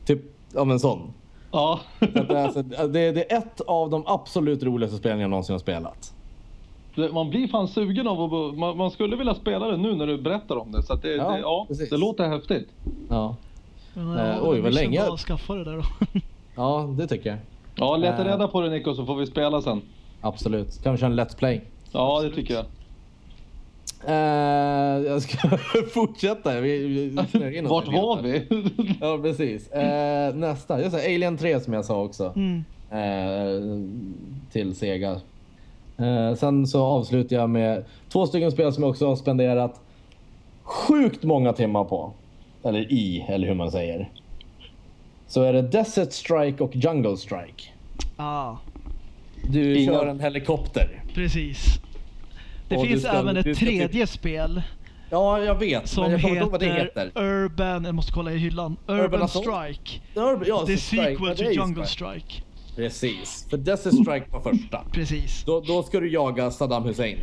Typ av en sån. Ja. Det, är, alltså, det, det är ett av de absolut roligaste spelen jag någonsin har spelat. Man blir fan sugen av att... Man, man skulle vilja spela det nu när du berättar om det. Så att det, Ja, det, ja, det låter häftigt. Ja, Men, Eh, ja, oj, det vad länge. Att skaffa det där då. ja det tycker jag. Ja, leta Eh. reda på det Nico så får vi spela sen. Absolut. Kan vi köra en Let's Play? Ja, det tycker jag. Eh, jag ska fortsätta. Vi, vi Vart var vi? Ja, precis. Eh, nästa. Jag sa Alien 3 som jag sa också. Mm. eh, till Sega. Sen så avslutar jag med två stycken spel som jag också har spenderat sjukt många timmar på. Eller i, eller hur man säger. Så är det Desert Strike och Jungle Strike. Ah, Du Inga- kör en helikopter. precis. Det Och finns ska- även ett tredje spel Ja, jag vet. som jag heter, vad det heter. Urban, jag måste kolla i hyllan. Urban, Assault? Strike. Urban- Ja, Det är. Ja, sequel till ju Jungle Strike. Strike. Precis. För Desert Strike var första. Precis. Då, då ska du jaga Saddam Hussein.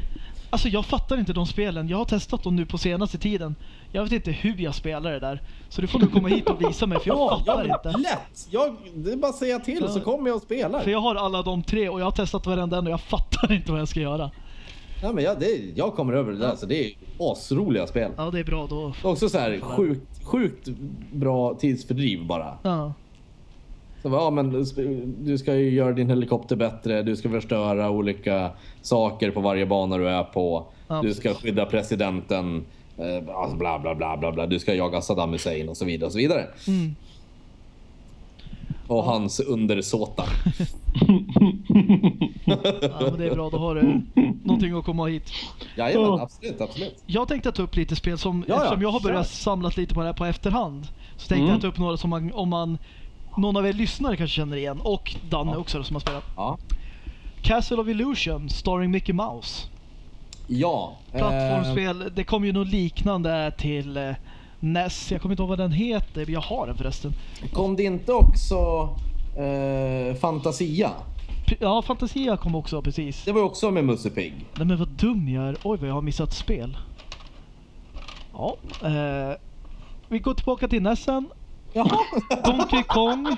Alltså jag fattar inte de spelen. Jag har testat dem nu på senaste tiden. Jag vet inte hur jag spelar det där. Så du får nu komma hit och visa mig för jag fattar ja, inte. lätt! Jag, det är bara att säga till Ja. så kommer jag och spelar. För jag har alla de tre och jag har testat varenda en och jag fattar inte vad jag ska göra. Nej, men jag, det, jag kommer över det där, så det är asroliga spel. Ja det är bra då. Också så här sjukt, sjukt bra tidsfördriv bara. Ja. Så, ja, men du ska ju göra din helikopter bättre, du ska förstöra olika saker på varje bana du är på. Ja, du ska skydda presidenten, eh, alltså bla bla bla bla bla. Du ska jaga Saddam Hussein och så vidare och så vidare. Mm. Och hans undersåtar. ja men det är bra, då har du någonting att komma hit. Jajamän, absolut, absolut. Jag tänkte ta upp lite spel som, Ja, eftersom jag har börjat kör. samlat lite på det här på efterhand. Så tänkte Mm. jag ta upp några som man, om man, någon av er lyssnare kanske känner igen. Och Danne Ja. också då, som har spelat. Ja. Castle of Illusion, starring Mickey Mouse. Ja. eh, Plattformsspel, det kom ju något liknande till eh, NES. Jag kommer inte ihåg vad den heter, jag har den förresten. kom det inte också eh, Fantasia? Ja, Fantasia kom också precis. Det var ju också med Musse Pigg. Nej men vad dum jag är. Oj vad jag har missat spel. Ja, eh, vi går tillbaka till NESen. Jaha. Donkey Kong.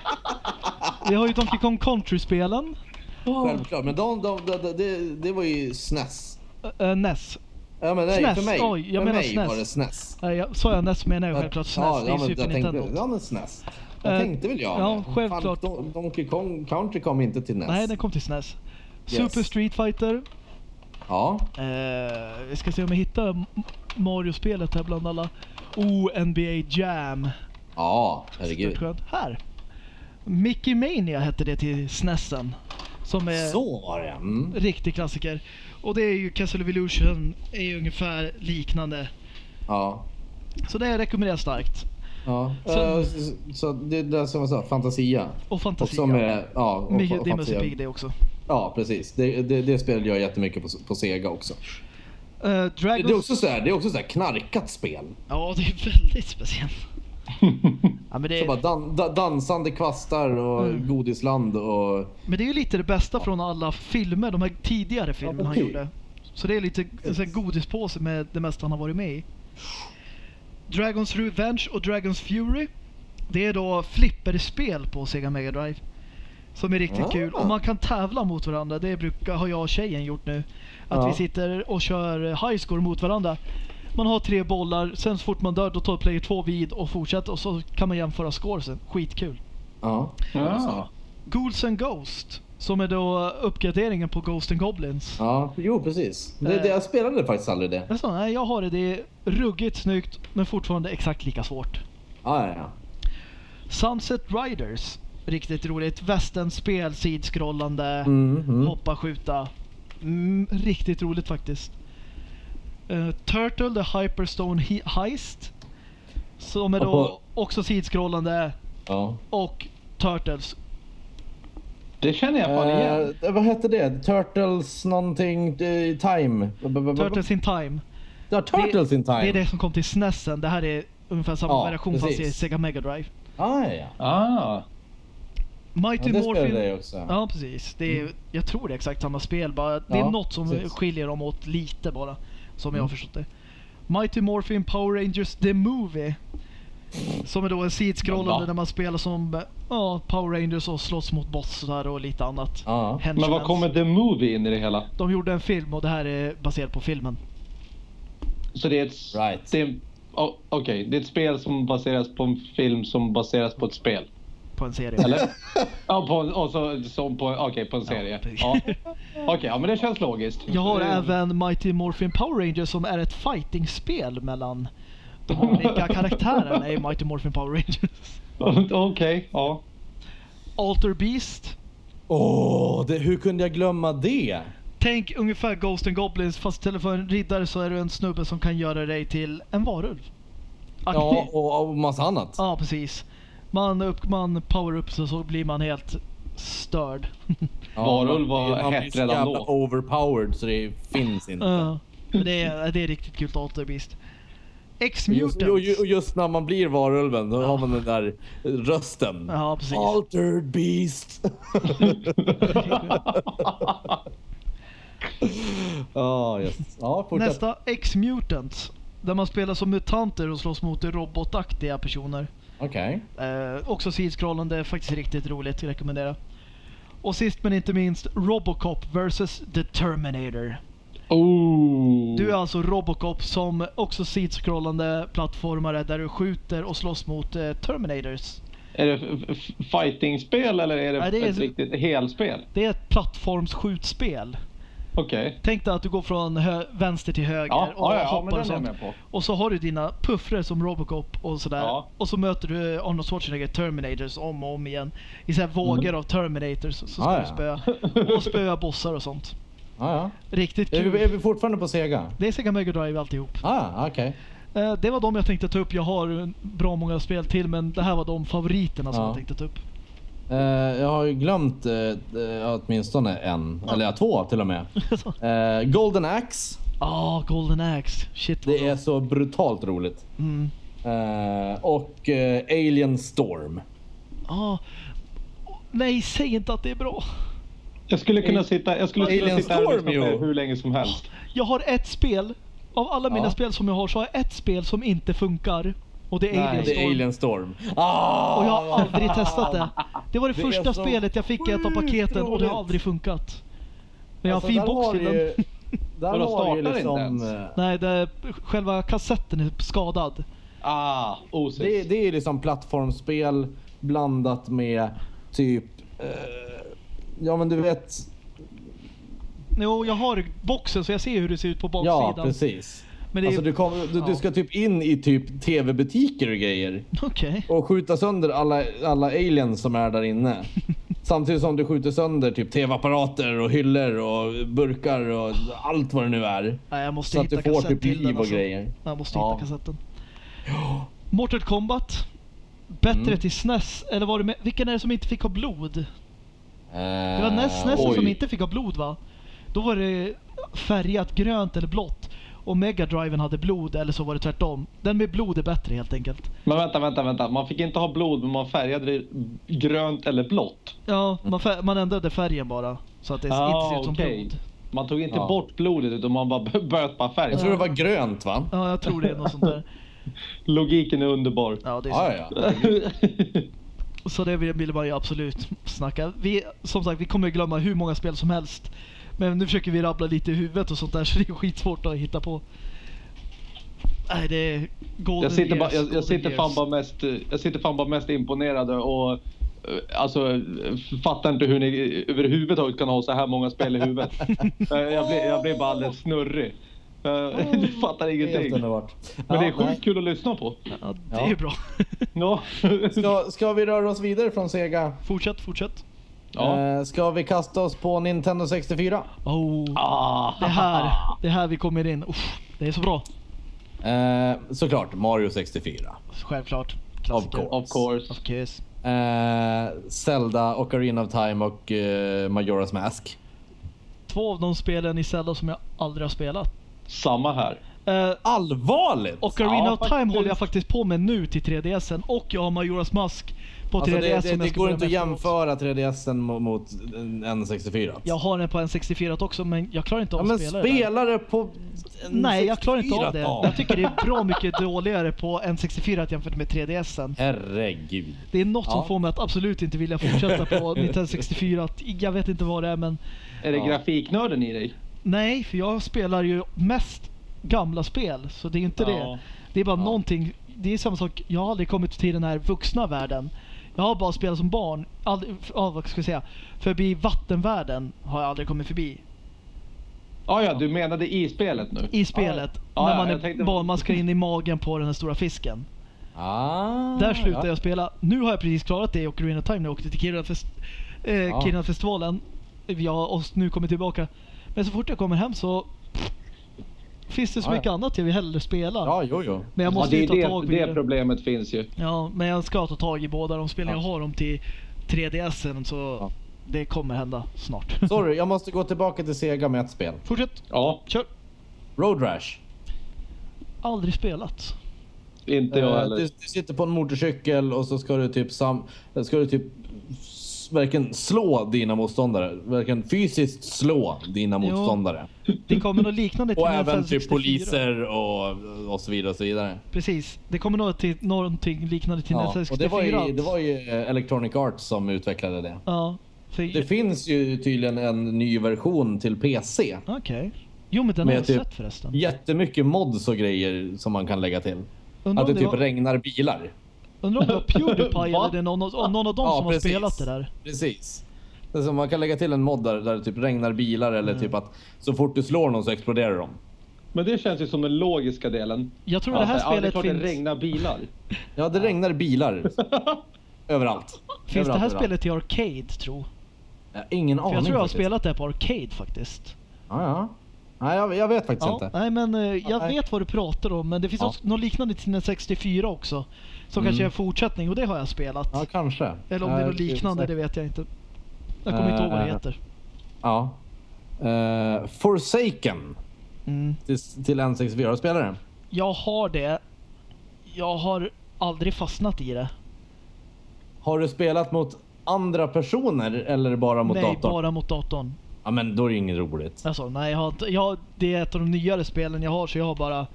Vi har ju Donkey Kong Country-spelen. Självklart, men de, de, de, de, det, var ju SNES. Uh, NES. Ja men nej, SNES, för mig, oj, jag för menar mig SNES. var det SNES. Uh, jag, sa jag NES menar jag självklart SNES. Ja, det är ja, men Super jag tänkte, Nintendo. ja men SNES. Jag Eh, tänkte väl jag ja, självklart. Fan, Don- Donkey Kong Country kom inte till NES. Nej, den kom till SNES. Yes. Super Street Fighter. Ja, Uh, vi ska se om jag hittar Mario-spelet här bland alla. Oh, NBA Jam. ja, herregud. Här. Mickey Mania hette det till SNESen. Som är Så var det mm. riktig klassiker. Och det är ju Castle of Illusion är ju ungefär liknande. Ja. Så det rekommenderar jag starkt. Ja. Sen- Eh, så, så det är det som jag sa, Fantasia. Och Och Fantasia. som är, ja, och fa- det är Musse. Pigg det också. Ja, precis. Det, det, det spelade jag jättemycket på, på Sega också. Uh, Det Dragons... är också så här, det är också så här knarkat spel. Ja, det är väldigt speciellt. ja, men, det Så är, bara dan, da, dansande kvastar och Mm. godisland och... men det är ju lite det bästa från alla filmer, de här tidigare filmerna han okej. gjorde. Så det är lite en här godispåse med det mesta han har varit med i. Dragons Revenge och Dragons Fury. Det är då flipperspel på Sega Mega Drive. Som är riktigt Ah. kul. Och man kan tävla mot varandra. Det brukar, har jag och tjejen gjort nu. Att Ja. vi sitter och kör high score mot varandra. Man har tre bollar, sen så fort man dör då tar player två vid och fortsätter och så kan man jämföra scoresen. Skitkul. Ja. Ja. Ghouls and Ghost. Som är då uppgraderingen på Ghost and Goblins. Ja, jo precis. Det, Eh. det, jag spelade faktiskt aldrig det. Alltså, nej, jag har det. Det är ruggigt snyggt men fortfarande exakt lika svårt. Ja, ja, ja. Sunset Riders. Riktigt roligt. Västernspel, sidskrollande, Mm, mm. hoppa, skjuta. Mm, riktigt roligt faktiskt. Eh, Turtle the Hyperstone He- Heist. Som är då också sidskrollande ja. och Turtles. Det känner jag fan igen. Eh, vad hette det? Turtles någonting eh, time? Turtles in Time. Ja, Turtles in time. Det är det som kom till SNESen. Det här är ungefär samma Ja, version fast i precis. Sega Mega Drive. Ah, ja, ja. Ah. Mighty ja det Morphin. spelade jag också. Ja precis. Det är, Jag tror det är exakt samma spel. Bara, det är Ja, något som precis. skiljer dem åt lite bara. Som jag har Mm. förstått det. Mighty Morphin Power Rangers The Movie. Som är då en sidskrollande där man spelar som ja, Power Rangers och slåss mot bossar och lite annat. Ja. Men vad kommer The Movie in i det hela? De gjorde en film och det här är baserat på filmen. Så det är ett... Right. Det är, oh, Okej, det är ett spel som baseras på en film som baseras på ett spel. På en serie. Eller? ja, på, och så, som på, okej, på en serie. Ja. Okej, ja men det känns logiskt. Jag har även Mighty Morphin Power Rangers som är ett fightingspel mellan de olika karaktärerna i Mighty Morphin Power Rangers. Okej, ja. Alter Beast. Åh, det, hur kunde jag glömma det? Tänk ungefär Ghost and Goblins fast istället för en riddare så är du en snubbe som kan göra dig till en varulv. Ja, Aktiv. och, och massa annat. ja precis. Man, upp, man power upp så, så blir man helt störd. Ja, Varulv var hett redan då. overpowered så det finns inte. Ja. Men det, är, det är riktigt kul Alter Beast. Just, X-Mutants. och och just när man blir varulven, då har man den där rösten. Ja, precis. Altered beast. Ja, yes. Ja. Nästa X-Mutants. Där man spelar som mutanter och slåss mot robotaktiga personer. Okej. Eh, också sidskrollande, faktiskt riktigt roligt, rekommendera. Och sist men inte minst Robocop vs The Terminator. Oh. Du är alltså Robocop som också sidskrollande plattformare där du skjuter och slåss mot eh, Terminators. Är det fighting-spel eller är det, Nej, det är ett så- riktigt helspel? Det är ett plattformsskjutspel. Okej. Tänk dig att du går från vänster till höger Ja, och ja, ja, hoppar och är jag sånt. Och så har du dina puffrar som Robocop och sådär. Ja. Och så möter du Arnold Schwarzenegger Terminators om och om igen. I så vågor av Terminators så ska Ah, du ja. spöa. Och spöa bossar och sånt. Ja, ja. Riktigt Är, kul. vi, är vi fortfarande på Sega? Det är Sega Mega Drive alltihop. Ah, okej. Eh, det var de jag tänkte ta upp. Jag har bra många spel till men det här var de favoriterna som Ja. jag tänkte ta upp. Eh, jag har ju glömt eh, åtminstone en, eller ja, två till och med. Golden Axe. Ah, Golden Axe. Shit Det är så brutalt roligt. Mm. Och Alien Storm. Ah. Nej, säg inte att det är bra. Jag skulle kunna sitta, jag skulle kunna sitta här och lyssna det hur länge som helst. Jag har ett spel. Av alla mina Ja. spel som jag har så har jag ett spel som inte funkar. Och det är Nej, Alien Det Storm. är Alien Storm. Ah, Och jag har aldrig testat det. Det var det, Det första spelet jag fick i ett av paketen och det har aldrig funkat. Men jag har Alltså, fin där box har till den. Där Vadå, har du ju startar liksom... inte ens? eh, Nej, det, själva kassetten är skadad. Ah, osis. Det, det är liksom plattformsspel blandat med typ... Eh, ja men du vet... Jo, jag har boxen så jag ser hur det ser ut på Ja baksidan. precis. Men det är... Alltså du, kom, du, Ja. du ska typ in i typ tv-butiker och grejer. Okej. Och skjuta sönder alla, alla aliens som är där inne. Samtidigt som du skjuter sönder typ tv-apparater och hyllor och burkar och allt vad det nu är. Nej, jag måste Så att hitta du får typ liv och alltså. grejer. Jag måste Ja. hitta kassetten. Mortal Kombat. Bättre Mm. till SNES. Eller var det med, vilken är det som inte fick ha blod? Det var Eh, NES oj. som inte fick ha blod va? Då var det färgat grönt eller blått. Och Mega Driven hade blod eller så var det tvärtom. Den med blod är bättre helt enkelt. Men vänta, vänta, vänta. Man fick inte ha blod men man färgade det grönt eller blått. Ja, man, fär, man ändrade färgen bara. Så att det inte ser ut som Ah, okej. blod. Man tog inte Ja. bort blodet utan man bara böt bara färg. Jag tror det var grönt va? Ja, jag tror det är något sånt där. Logiken är underbar. Ja, det är så. ja. Så det vill ju absolut snacka. Vi, som sagt, vi kommer glömma hur många spel som helst. Men nu försöker vi rabbla lite i huvudet och sånt där så det är skitsvårt att hitta på. Nej, det är Golden Jag sitter, years, jag, jag, sitter fan bara mest, jag sitter fan bara mest imponerad och eh, alltså, fattar inte hur ni överhuvudtaget kan ha så här många spel i huvudet. Jag, blev, jag blev bara alldeles snurrig. Eh, Jag fattar Helt ingenting. underbart. Men det är nej. sjukt kul att lyssna på. Ja, det Ja. är bra. Ja. Ska, ska vi röra oss vidare från Sega? fortsätt, fortsätt. Ja. Eh, ska vi kasta oss på Nintendo 64? Oh, Ah. det här, det här vi kommer in. Uff, det är så bra. Eh, såklart, Mario 64. Självklart. Of Klassiker. course. Of course. Of course. Eh, Zelda, Ocarina of Time och eh, Majora's Mask. Två av de spelen i Zelda som jag aldrig har spelat. Samma här. Eh, Allvarligt? Ocarina Ja, of Time faktiskt. håller jag faktiskt på med nu till 3DSen och jag har Majora's Mask på Alltså 3DS det, det, som det går inte att jämföra 3DSen mot, mot en 64. Jag har den på en 64 också men jag klarar inte ja, av men att spela det där. spela det på en Nej, jag klarar inte av det. 64 Jag tycker det är bra mycket dåligare på en 64 jämfört med 3DSen. Herregud. Det är något som Ja. får mig att absolut inte vilja fortsätta på Nintendo 64. Att- Jag vet inte vad det är men Är det Ja. grafiknörden i dig? Nej, för jag spelar ju mest gamla spel. Så det är ju inte Ja. det. Det är bara Ja. någonting. Det är samma sak. Jag har aldrig kommit till den här vuxna världen. Jag har bara spelat som barn. Aldrig, ja, vad ska jag säga? Förbi vattenvärlden har jag aldrig kommit förbi. Ah, ja, du menade i spelet nu? I spelet. Ja, när ja, man är tänkte- barn, man ska in i magen på den här stora fisken. Ah, Där slutar ja. jag spela. Nu har jag precis klarat det i Ocarina Time när jag åkte till Kiruna fest, eh, Ja. Kiruna-festivalen. Jag har nu kommit tillbaka. Men så fort jag kommer hem så finns det så Ja, ja. mycket annat jag vill hellre spela. Ja, jo, jo. Men jag Ja, måste det, ju ta tag det, i det det. problemet finns ju. Ja, men jag ska ta tag i båda de spelen Ja. jag har dem till 3DSen så Ja. det kommer hända snart. Sorry, jag måste gå tillbaka till Sega med ett spel. Fortsätt, Ja, kör! Road Rash. Aldrig spelat. inte jag Eh, heller. du, du sitter på en motorcykel och så ska du typ sam, ska du typ s- verkligen slå dina motståndare. Verkligen fysiskt slå dina Jo. motståndare. Det kommer något liknande till Och även typ 64. poliser och, och så vidare och så vidare. Precis, det kommer nog till någonting liknande till Ja, Nintendo och det 64. var, ju, det var ju eh, Electronic Arts som utvecklade det. Ja, för... Det finns ju tydligen en ny version till PC. Okej. Jo men den har jag typ sett förresten. Jättemycket mods och grejer som man kan lägga till. Undrar Att det det, typ var, regnar bilar. Undrar om det var Pewdiepie Va? eller det någon, av- någon av dem Ja, som precis. har spelat det där. Precis. Det som man kan lägga till en mod där, där det typ regnar bilar eller Mm. typ att så fort du slår någon så exploderar de. Men det känns ju som den logiska delen. Jag tror Ja, det här så- ja, det spelet finns... det regnar bilar. Ja, det regnar bilar. Överallt. Finns det Överallt, här överallt. spelet till Arcade tro? Ja, ingen För aning jag tror jag har faktiskt. spelat det på Arcade faktiskt. Ja, ja. Nej, jag, jag vet faktiskt Ja, inte. nej men eh, jag Nej. vet vad du pratar om men det finns Ja. också något liknande till den 64 också. Som Mm. kanske är en fortsättning och det har jag spelat. Ja, kanske. Eller om det är något liknande, det vet jag inte. Jag kommer inte ihåg vad det Eh, heter. Ja. Uh, Forsaken Mm. till, till N64. Har du spelat den? Jag har det. Jag har aldrig fastnat i det. Har du spelat mot andra personer eller bara mot Nej, datorn? bara mot datorn. Ja, men då är det inget roligt. Alltså, nej, jag har jag, det är ett av de nyare spelen jag har så jag har bara...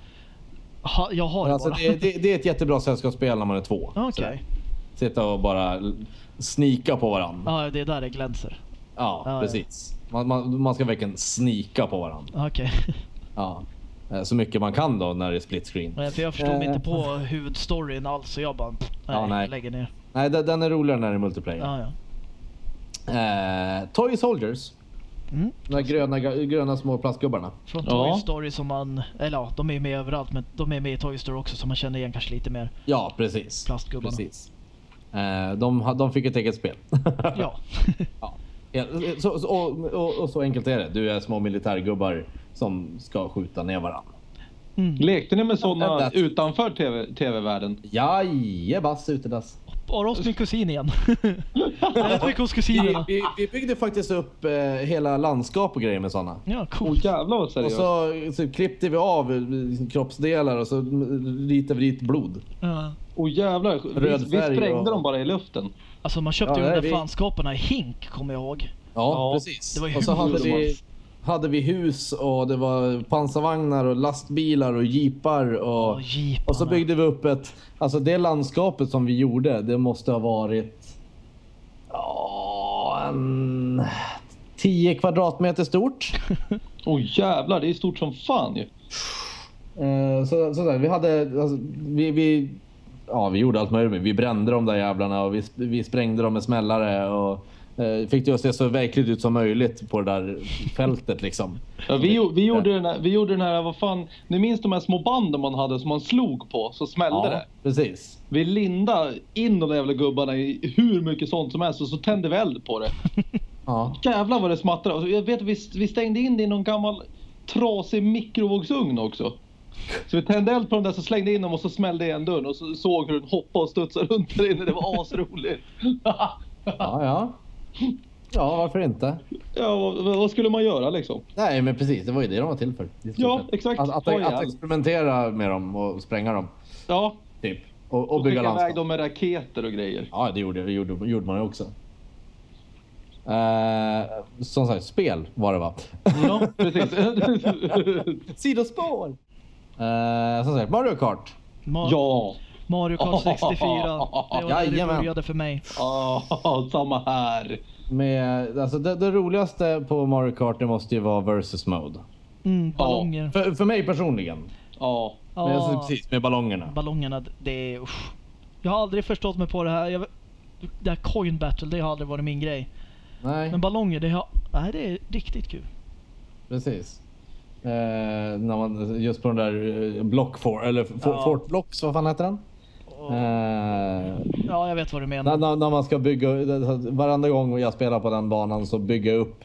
Ha, jag har Men det alltså, bara. det, det, det är ett jättebra sällskapsspel när man är två. Okej. Sådär. Sitta och bara snika på varandra. Ja, det är där det glänser. Ja, Ja, ja. precis. Man, man, man ska verkligen snika på varandra. Okej. Ja. Eh, Så mycket man kan då när det är split screen. Nej, för jag förstod mig Eh. inte på huvudstoryn alls så jag bara... Nej, Ja, nej. lägger ner. Nej, den den är roligare när det är multiplayer. Ja, ja. Eh, Toy Soldiers. Mm. De där gröna, gröna små plastgubbarna. Från Ja. Toy Story som man... Eller ja, de är med överallt men de är med i Toy Story också så man känner igen kanske lite mer. Ja, precis. Plastgubbarna. precis. Eh, de, de fick ett eget spel. Ja. Ja. Ja, Så, så, och, och, och så enkelt är det. Du är små militärgubbar som ska skjuta ner varandra. Mm. Lekte ni med sådana utanför TV, TV-världen? Jajebass, utedass. Bara hos min kusin igen. Hos Vi, kusinerna. vi, vi byggde faktiskt upp eh, hela landskap och grejer med sådana. Ja, coolt. jävlar vad Och seriöst. så, så klippte vi av eh, kroppsdelar och så ritade vi dit blod. Ja. Åh jävlar. Röd vi, vi sprängde och- dem bara i luften. Alltså man köpte Ja, ju de där vi- fanskaparna i hink, kommer jag ihåg. Ja, Ja, precis. det var ju och så hade vi, hade vi hus och det var pansarvagnar och lastbilar och jeepar och, jeeparna. och så byggde vi upp ett... Alltså det landskapet som vi gjorde, det måste ha varit... Ja, en... 10 kvadratmeter stort. Åh jävlar, det är stort som fan ju. Eh, så, sådär, vi hade... Alltså, vi, vi ja, vi gjorde allt möjligt. Vi brände de där jävlarna och vi, vi sprängde dem med smällare och fick det att se så verkligt ut som möjligt på det där fältet liksom. Ja, vi, vi, gjorde den här, vi gjorde den här, vad fan, ni minns de här små banden man hade som man slog på så smällde Ja, det. precis. Vi lindade in de där jävla gubbarna i hur mycket sånt som helst och så tände vi eld på det. Ja. Jävlar vad det smattrade. Jag vet vi, vi stängde in det i någon gammal trasig mikrovågsugn också. Så vi tände eld på den där så slängde in dem och så smällde igen dörren och så såg hur den hoppade och studsade runt där inne. Det var asroligt. Ja, ja. Ja, varför inte? ja, vad, vad skulle man göra liksom? Nej, men precis. Det var ju det de var till för. Ja, exakt. Att, att, att, experimentera med dem och spränga dem, Ja, typ. Och, och och bygga skicka iväg landskap. dem med raketer och grejer. Ja, det gjorde, det gjorde, gjorde man ju också. Eh, som sagt, spel var det va? Ja, precis. Sidospår! Uh, som sagt, Mario Kart. Ma- ja. Mario Kart 64. Det var där det Jajamän. började för mig. Ja, samma här. Med, alltså det, det roligaste på Mario Kart det måste ju vara versus mode. Mm, ballonger. För, för mig personligen. Ja. Men alltså, precis, med ballongerna. ballongerna, det är usch. Jag har aldrig förstått mig på det här. Jag, det här coin battle, det har aldrig varit min grej. Nej, Men ballonger, det, har, nej, det är riktigt kul. precis. Eh, när man, just på den där eh, block for, eller for, Ja. Fort Blocks, vad fan heter den? Eh, Ja, jag vet vad du menar. när, när man ska bygga, varenda gång jag spelar på den banan så bygger jag upp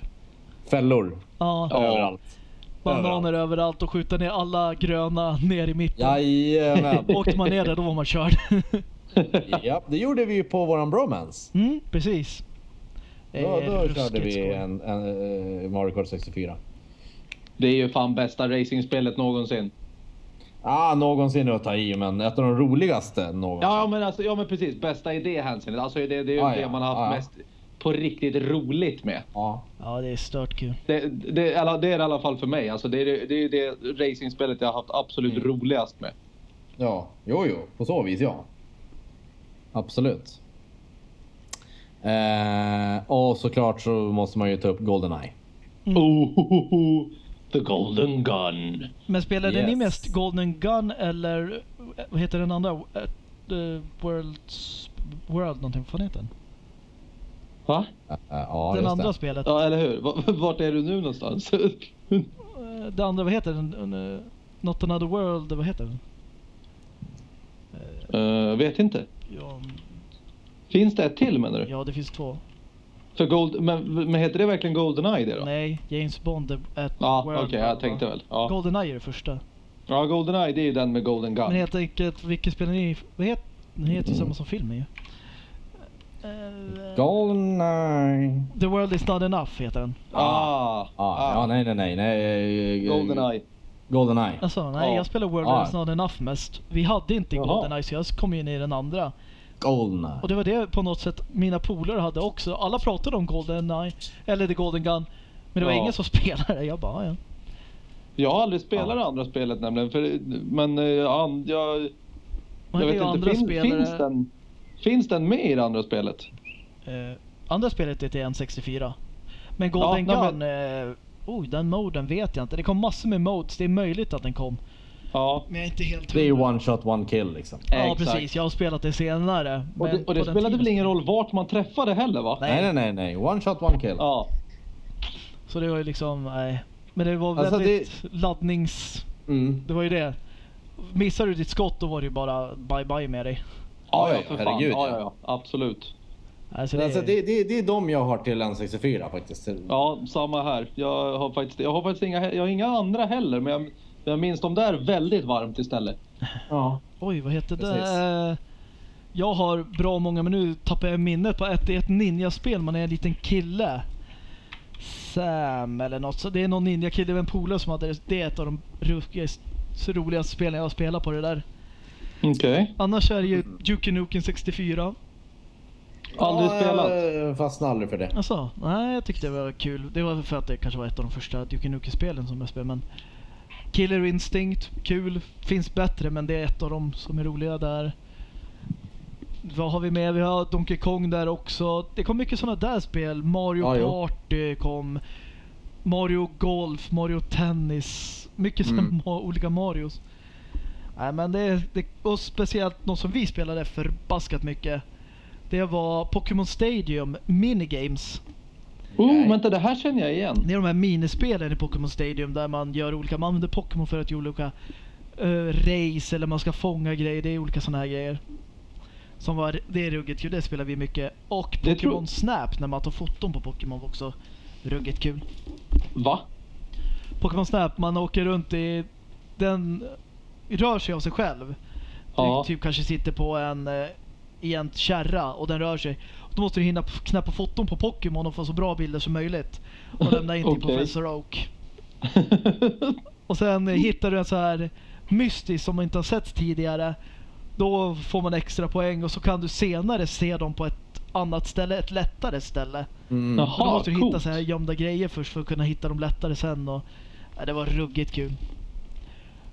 fällor Ja, överallt. bananer överallt och skjuta ner alla gröna ner i mitten. Jajamän. Åkte man ner där, då var man körd. ja, det gjorde vi ju på våran bromance. Mm, precis. Då, då körde vi skoj. en, en, eh, Mario Kart 64. Det är ju fan bästa racingspelet någonsin. Ah, någonsin att ta i, men ett av de roligaste någonsin. Ja men, alltså, ja men precis, bästa i det hänseendet. Alltså det, det är ju Ah, det ja. man har haft Ah, ja. mest på riktigt roligt med. Ja. Ja, det är stört kul. Det, det, det är det i alla fall för mig. Alltså det, är, det- det är det racingspelet jag har haft absolut Mm. roligast med. ja, jo, jo, på så vis ja. Absolut. Eh, och såklart så måste man ju ta upp Goldeneye. Mm. Oh, the golden gun. Men spelade ni Yes. mest Golden Gun eller eh, vad heter den andra? Eh, The World's World någonting, vad fan heter den? Va? Eh, ja, den andra det. spelet. Ja eller hur? Va- Vart är du nu någonstans? Eh, Det andra, vad heter den? Uh, Not Another World, vad heter den? uh, vet inte. Ja, Finns det ett till menar du? ja det finns två. För Gold, men, men heter det verkligen Goldeneye det då? Nej, James Bond at Ja World okej, jag tänkte väl. Ja. Goldeneye är det första. ja Goldeneye det är ju den med Golden Gun. Men helt enkelt, vilken spelar ni? Vad heter Den heter ju samma som filmen ju. Eh, Goldeneye. The World is not enough heter den. Ah, Ah, ja, nej, nej, nej. nej. eh, Goldeneye. Goldeneye. Alltså, nej Ja. jag spelar World Ja. is not enough mest. Vi hade inte. Goldeneye så jag kom in i den andra. Goldeneye. Och det var det på något sätt mina polare hade också. Alla pratade om Goldeneye, eller The Golden Gun. Men det var Ja. ingen som spelade. Jag bara, ja. Jag har aldrig spelat Ja. det andra spelet nämligen. För, men eh, jag, jag hade vet inte, andra fin, spelare. finns, den, finns den med i det andra spelet? Eh, andra spelet är till N64. Men Golden nej, Gun, eh, oh, den moden vet jag inte. Det kom massor med modes, det är möjligt att den kom. Ja. Men jag är inte helt Det är ju one shot, one kill liksom. Ja Exakt. precis, jag har spelat det senare. Och men det, och på det den spelade tiden väl ingen roll vart man träffade heller va? Nej. Nej, nej, nej, nej. One shot, one kill. Ja. Så det var ju liksom, nej. Men det var Alltså, väldigt laddnings... Mm. Det var ju det. Missar du ditt skott då var det ju bara bye bye med dig. Ja, ja, för fan. herregud, Ja, ja. ja, ja. Absolut. Alltså, Det, det, alltså, det, det, det är de jag har till N64 faktiskt. Ja, samma här. Jag har faktiskt, jag har faktiskt inga, jag har inga andra heller. Men jag, jag minns de där väldigt varmt istället. Ja. Oj, vad heter Precis. det? Jag har bra många, men nu tappar jag minnet på ett, det är ett ninjaspel. Man är en liten kille. Sam eller något. Så det är någon ninjakille med en polare som hade det. Det är ett av de roligaste spelen jag har spelat på det där. Okej. Annars är det ju Duke Nukem 64. Aldrig ja, spelat. Jag fastnade aldrig för det. Alltså, nej jag tyckte det var kul. Det var för att det kanske var ett av de första Duke Nukem-spelen som jag spelade. Men Killer Instinct, kul. Finns bättre men det är ett av de som är roliga där. Vad har vi med? Vi har Donkey Kong där också. Det kom mycket sådana där spel. Mario jo. Party kom. Mario Golf, Mario Tennis. Mycket Mm. ma- olika Marios. Nej men det, det och speciellt något som vi spelade förbaskat mycket. Det var Pokémon Stadium Minigames. Oh, vänta, det här känner jag igen. Det är de här minispelen i Pokémon Stadium där man gör olika, man använder Pokémon för att göra olika uh, race eller man ska fånga grejer. Det är olika sådana här grejer. Som var, det är ruggigt kul, det spelar vi mycket. Och Pokémon Snap när man tar foton på Pokémon var också ruggigt kul. Va? Pokémon Snap, man åker runt i... Den rör sig av sig själv. Ja. Du typ kanske sitter på en eh, i en kärra och den rör sig. Då måste du hinna knäppa foton på Pokémon och få så bra bilder som möjligt. Och lämna in till Okej. Professor Oak. Och sen eh, hittar du en så här mystisk som man inte har sett tidigare. Då får man extra poäng och så kan du senare se dem på ett annat ställe, ett lättare ställe. Mm. Och då Jaha, måste du hitta coolt. så här gömda grejer först för att kunna hitta dem lättare sen. Och, ja, det var ruggigt kul.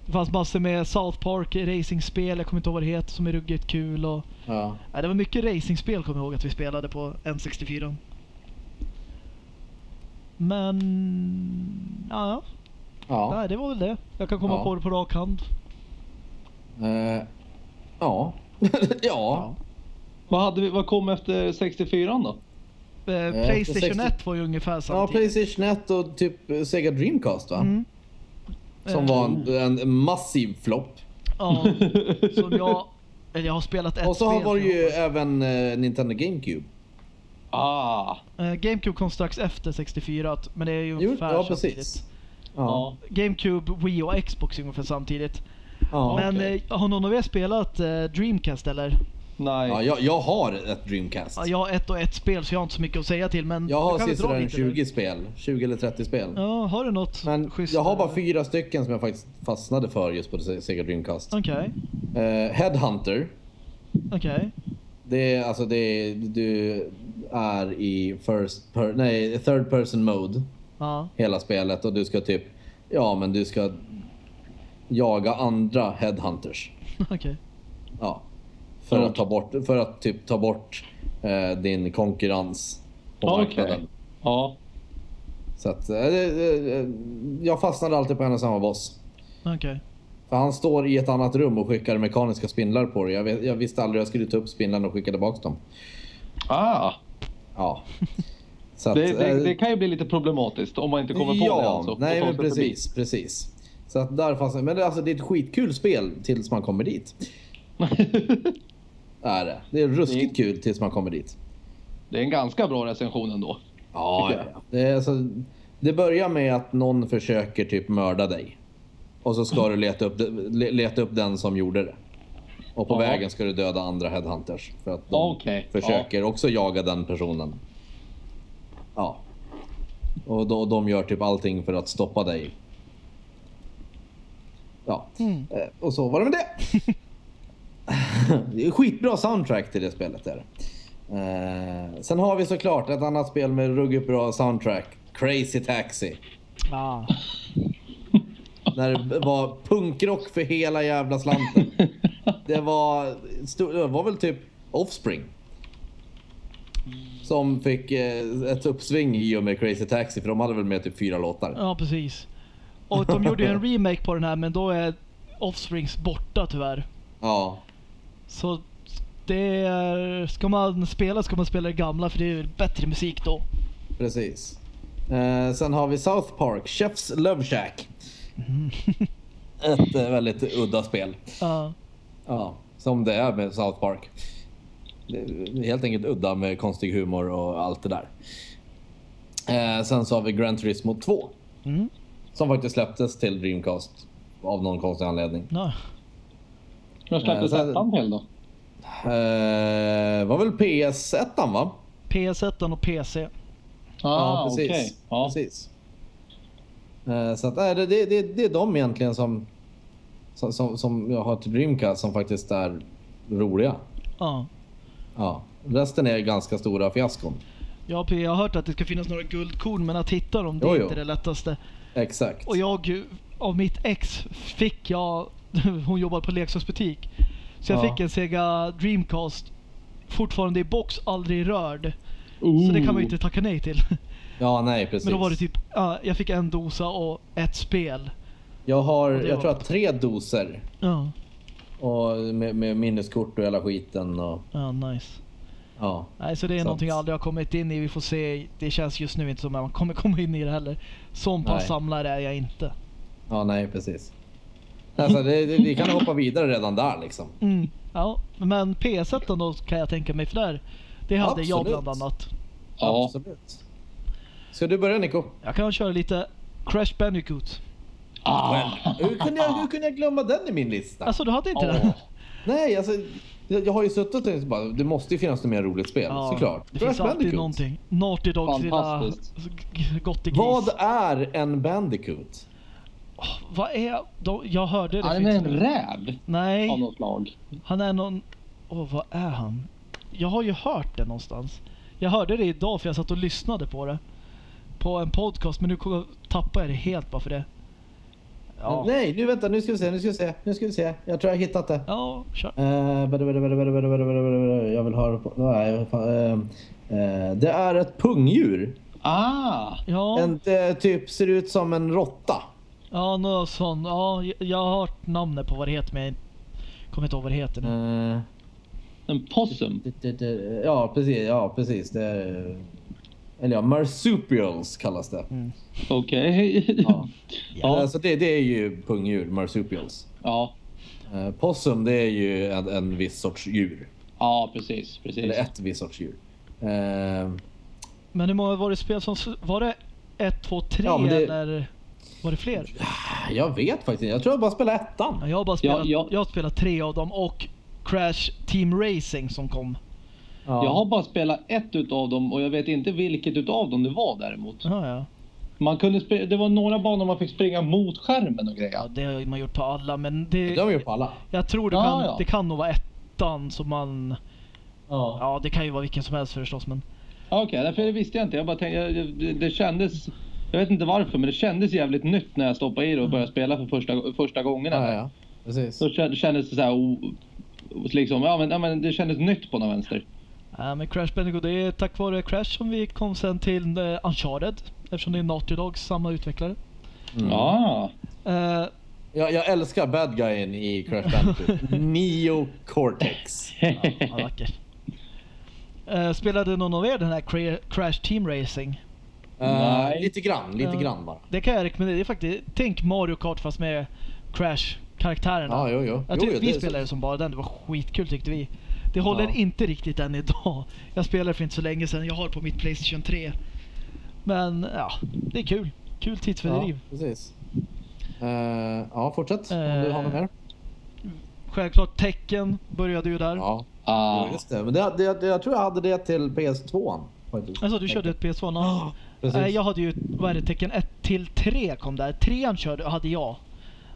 Det fanns massor med South Park racingspel, jag kommer inte ihåg vad det heter, som är ruggigt kul. Och, Ja. ja, det var mycket racingspel kommer jag ihåg att vi spelade på N64. Men... Ja, Ja. Nej, det var väl det. Jag kan komma Ja. på det på rak hand. Eh, ja. ja. vad, hade vi, vad kom efter 64 då? Eh, Eh, Playstation 60 1 var ju ungefär Ja, samtidigt. Playstation 1 och typ Sega Dreamcast va? Mm. Som Eh, var en, en massiv flopp. Ja, som jag... Eller jag har spelat ett Och så har spel var det ju även eh, Nintendo GameCube. Ah, Eh, GameCube kom strax efter 64, att- men det är ju Jo, ungefär ja samtidigt. precis. ja. GameCube, Wii och Xbox är ungefär samtidigt. Ja. men okej. eh, har någon av er spelat eh, Dreamcast eller? Nej. Ja, jag, jag har ett Dreamcast. Ja, jag har ett och ett spel så jag har inte så mycket att säga till men... Jag har sisådär lite nu? 20 spel. 20 eller 30 spel. Ja, har du något Men schysst jag har bara fyra stycken som jag faktiskt fastnade för just på Sega Dreamcast. Okej, Eh, Headhunter. okej. Det är alltså det är, du är i first per, nej, third person mode Ja, hela spelet och du ska typ ja men du ska jaga andra headhunters. okej. Ja. För att ta bort för att typ ta bort eh, din konkurrens på Okej. marknaden. Ja. Så att eh, eh, jag fastnade alltid på en och samma boss. Okej. För han står i ett annat rum och skickar mekaniska spindlar på dig. Jag, vet, jag visste aldrig jag skulle ta upp spindlarna och skicka tillbaka dem. Ah, Ja. Så det, eh, det, det kan ju bli lite problematiskt om man inte kommer på ja, det alltså. nej men förbi. precis, precis. Så att där fanns Men det, alltså, det är ett skitkul spel tills man kommer dit. är det. Det är ruskigt kul tills man kommer dit. det är en ganska bra recension ändå. Ja, ja, ja. Det, är alltså, det börjar med att någon försöker typ mörda dig. Och så ska du leta upp, le- leta upp den som gjorde det. Och på Ja. vägen ska du döda andra headhunters. För att de Okej, försöker också jaga den personen. Ja. Och då, de gör typ allting för att stoppa dig. Ja. Mm. Eh, Och så var det med det. skitbra soundtrack till det spelet. Där. Eh, sen har vi såklart ett annat spel med ruggigt bra soundtrack. Crazy Taxi. Ah. När det var punkrock för hela jävla slanten. Det var, det var väl typ Offspring. Som fick eh, ett uppsving i och med Crazy Taxi för de hade väl med typ fyra låtar. Ja, precis. Och de gjorde ju en remake på den här men då är Offsprings borta tyvärr. Ja. Så det är, ska man spela ska man spela det gamla för det är bättre musik då. Precis. Eh, sen har vi South Park, Chef's Love Shack. Ett eh, väldigt udda spel. Ja. Ja, som det är med South Park. Helt enkelt udda med konstig humor och allt det där. Eh, sen så har vi Gran Turismo 2. Mm. Som faktiskt släpptes till Dreamcast. Av någon konstig anledning. Ja. Jag släpptes Eh, ettan hel då. Eh, var väl PS1 va? PS1 och PC. Ah, precis. okej. Ja. precis. Eh, så att, äh, det, det, det, det är de egentligen som, som, som, som jag har till Dreamcast som faktiskt är roliga. Ja. Ja. Resten är ganska stora fiaskon. Ja, P, jag har hört att det ska finnas några guldkorn men att hitta dem det är Jo, jo. inte det lättaste. Exakt. Och jag, av mitt ex fick jag, hon jobbar på leksaksbutik. Så jag Ja. fick en Sega Dreamcast. Fortfarande i box, aldrig rörd. Ooh. Så det kan man ju inte tacka nej till. Ja, nej precis. Men då var det typ, ja, jag fick en dosa och ett spel. Jag har, jag var- tror att tre doser. Ja. Och med, med minneskort och hela skiten och Ja, nice. ja. Nej, så det är Så någonting jag aldrig har kommit in i. Vi får se. Det känns just nu inte som att man kommer komma in i det heller. Som pass samlare är jag inte. Ja, nej precis. Alltså, det, det, vi kan hoppa vidare redan där liksom. Mm. Ja, men PS1 då kan jag tänka mig för där. Det hade jag Absolut. bland annat. Ja. Absolut. Ska du börja Nico? Jag kan köra lite Crash Bandicoot. Ah. Hur kunde, jag, hur kunde jag glömma den i min lista? Alltså du hade inte Åh. den? Nej, alltså. Jag, jag har ju suttit och tänkt bara, det måste ju finnas något mer roligt spel, såklart. Det Crash finns alltid Bandicoot. någonting. Naughty Dogs lilla gottegris. Vad är en Bandicoot? Oh, vad är... De, jag hörde det. Han är en räv? Nej. Av något slag. Han är någon... Åh, oh, vad är han? Jag har ju hört det någonstans. Jag hörde det idag för jag satt och lyssnade på det. På en podcast, men nu tappar jag det helt bara för det. Ja. Nej, nu vänta, nu ska vi se, nu ska vi se, nu ska vi se. Jag tror jag har hittat det. Ja, kör. Uh, jag vill höra på... Nej, uh, det är ett pungdjur. Ah! Ja. En, typ ser ut som en råtta ja något sånt. Ja, jag- har hört namnet på vad det heter, men jag kommer inte ihåg vad det heter nu. Eh, En possum. det- det- det- ja, precis. Ja, precis. Det är, eller ja, marsupials kallas det. Mm. Okej. Ja. Ja. Alltså det, det är ju pungdjur, marsupials. Ja. Eh, possum, det är ju en, en viss sorts djur. Ja, precis. precis. Eller ett viss sorts djur. Eh, Men hur många var det spel som... Var det ett, två, tre Ja, men det- eller var det fler? jag vet faktiskt inte. Jag tror jag bara spelar ettan. Ja, Jag har bara spelat, ja. Jag har spelat tre av dem och Crash Team Racing som kom. Ja. Jag har bara spelat ett utav dem och jag vet inte vilket utav dem det var däremot. Ja, ja. Man kunde det var några banor man fick springa mot skärmen och grejer. ja, det har man gjort på alla men det... Det har vi gjort på alla. Jag tror det Ja, kan, ja. det kan nog vara ettan som man... Ja. Ja, det kan ju vara vilken som helst förstås men... Ja, Okej, därför det visste jag inte. Jag bara tänkte, jag, jag- det, det kändes... Jag vet inte varför, men det kändes jävligt nytt när jag stoppade i det och började spela för första, första gångerna. Ja, ja. Precis. Då kän- kändes det så här... o- liksom, ja, men, ja, men det kändes nytt på något vänster. Ja, men Crash Bandicoot, det är tack vare Crash som vi kom sen till uh, Uncharted. Eftersom det är Naughty Dogs, samma utvecklare. Mm. Ja. Eh, Jag, jag älskar bad guyen i Crash Bandicoot. Neo Cortex. ja, vacker. Eh, spelade någon av er den här Cra- Crash Team Racing? Nej. lite grann, lite Ja. grann bara. Det kan jag rekommendera. Det är faktiskt, tänk Mario Kart fast med Crash-karaktärerna. Ja, jo, jo. Jag tyckte jo, vi det- spelade som bara den, det var skitkul tyckte vi. Det håller Ja. inte riktigt än idag. Jag spelade för inte så länge sedan, jag har på mitt Playstation 3. Men ja, det är kul. Kul Ja, tidsfördriv. precis. Eh, ja, fortsätt om du har något Eh, mer. Självklart tecken började ju där. Ja, Ah. ja, just det. Men det, det, det, jag tror jag hade det till PS2. faktiskt. Alltså du körde ett PS1? Ja. Precis. Nej, jag hade ju, vad är det, tecken 1 till 3 kom där. Trean körde, hade jag.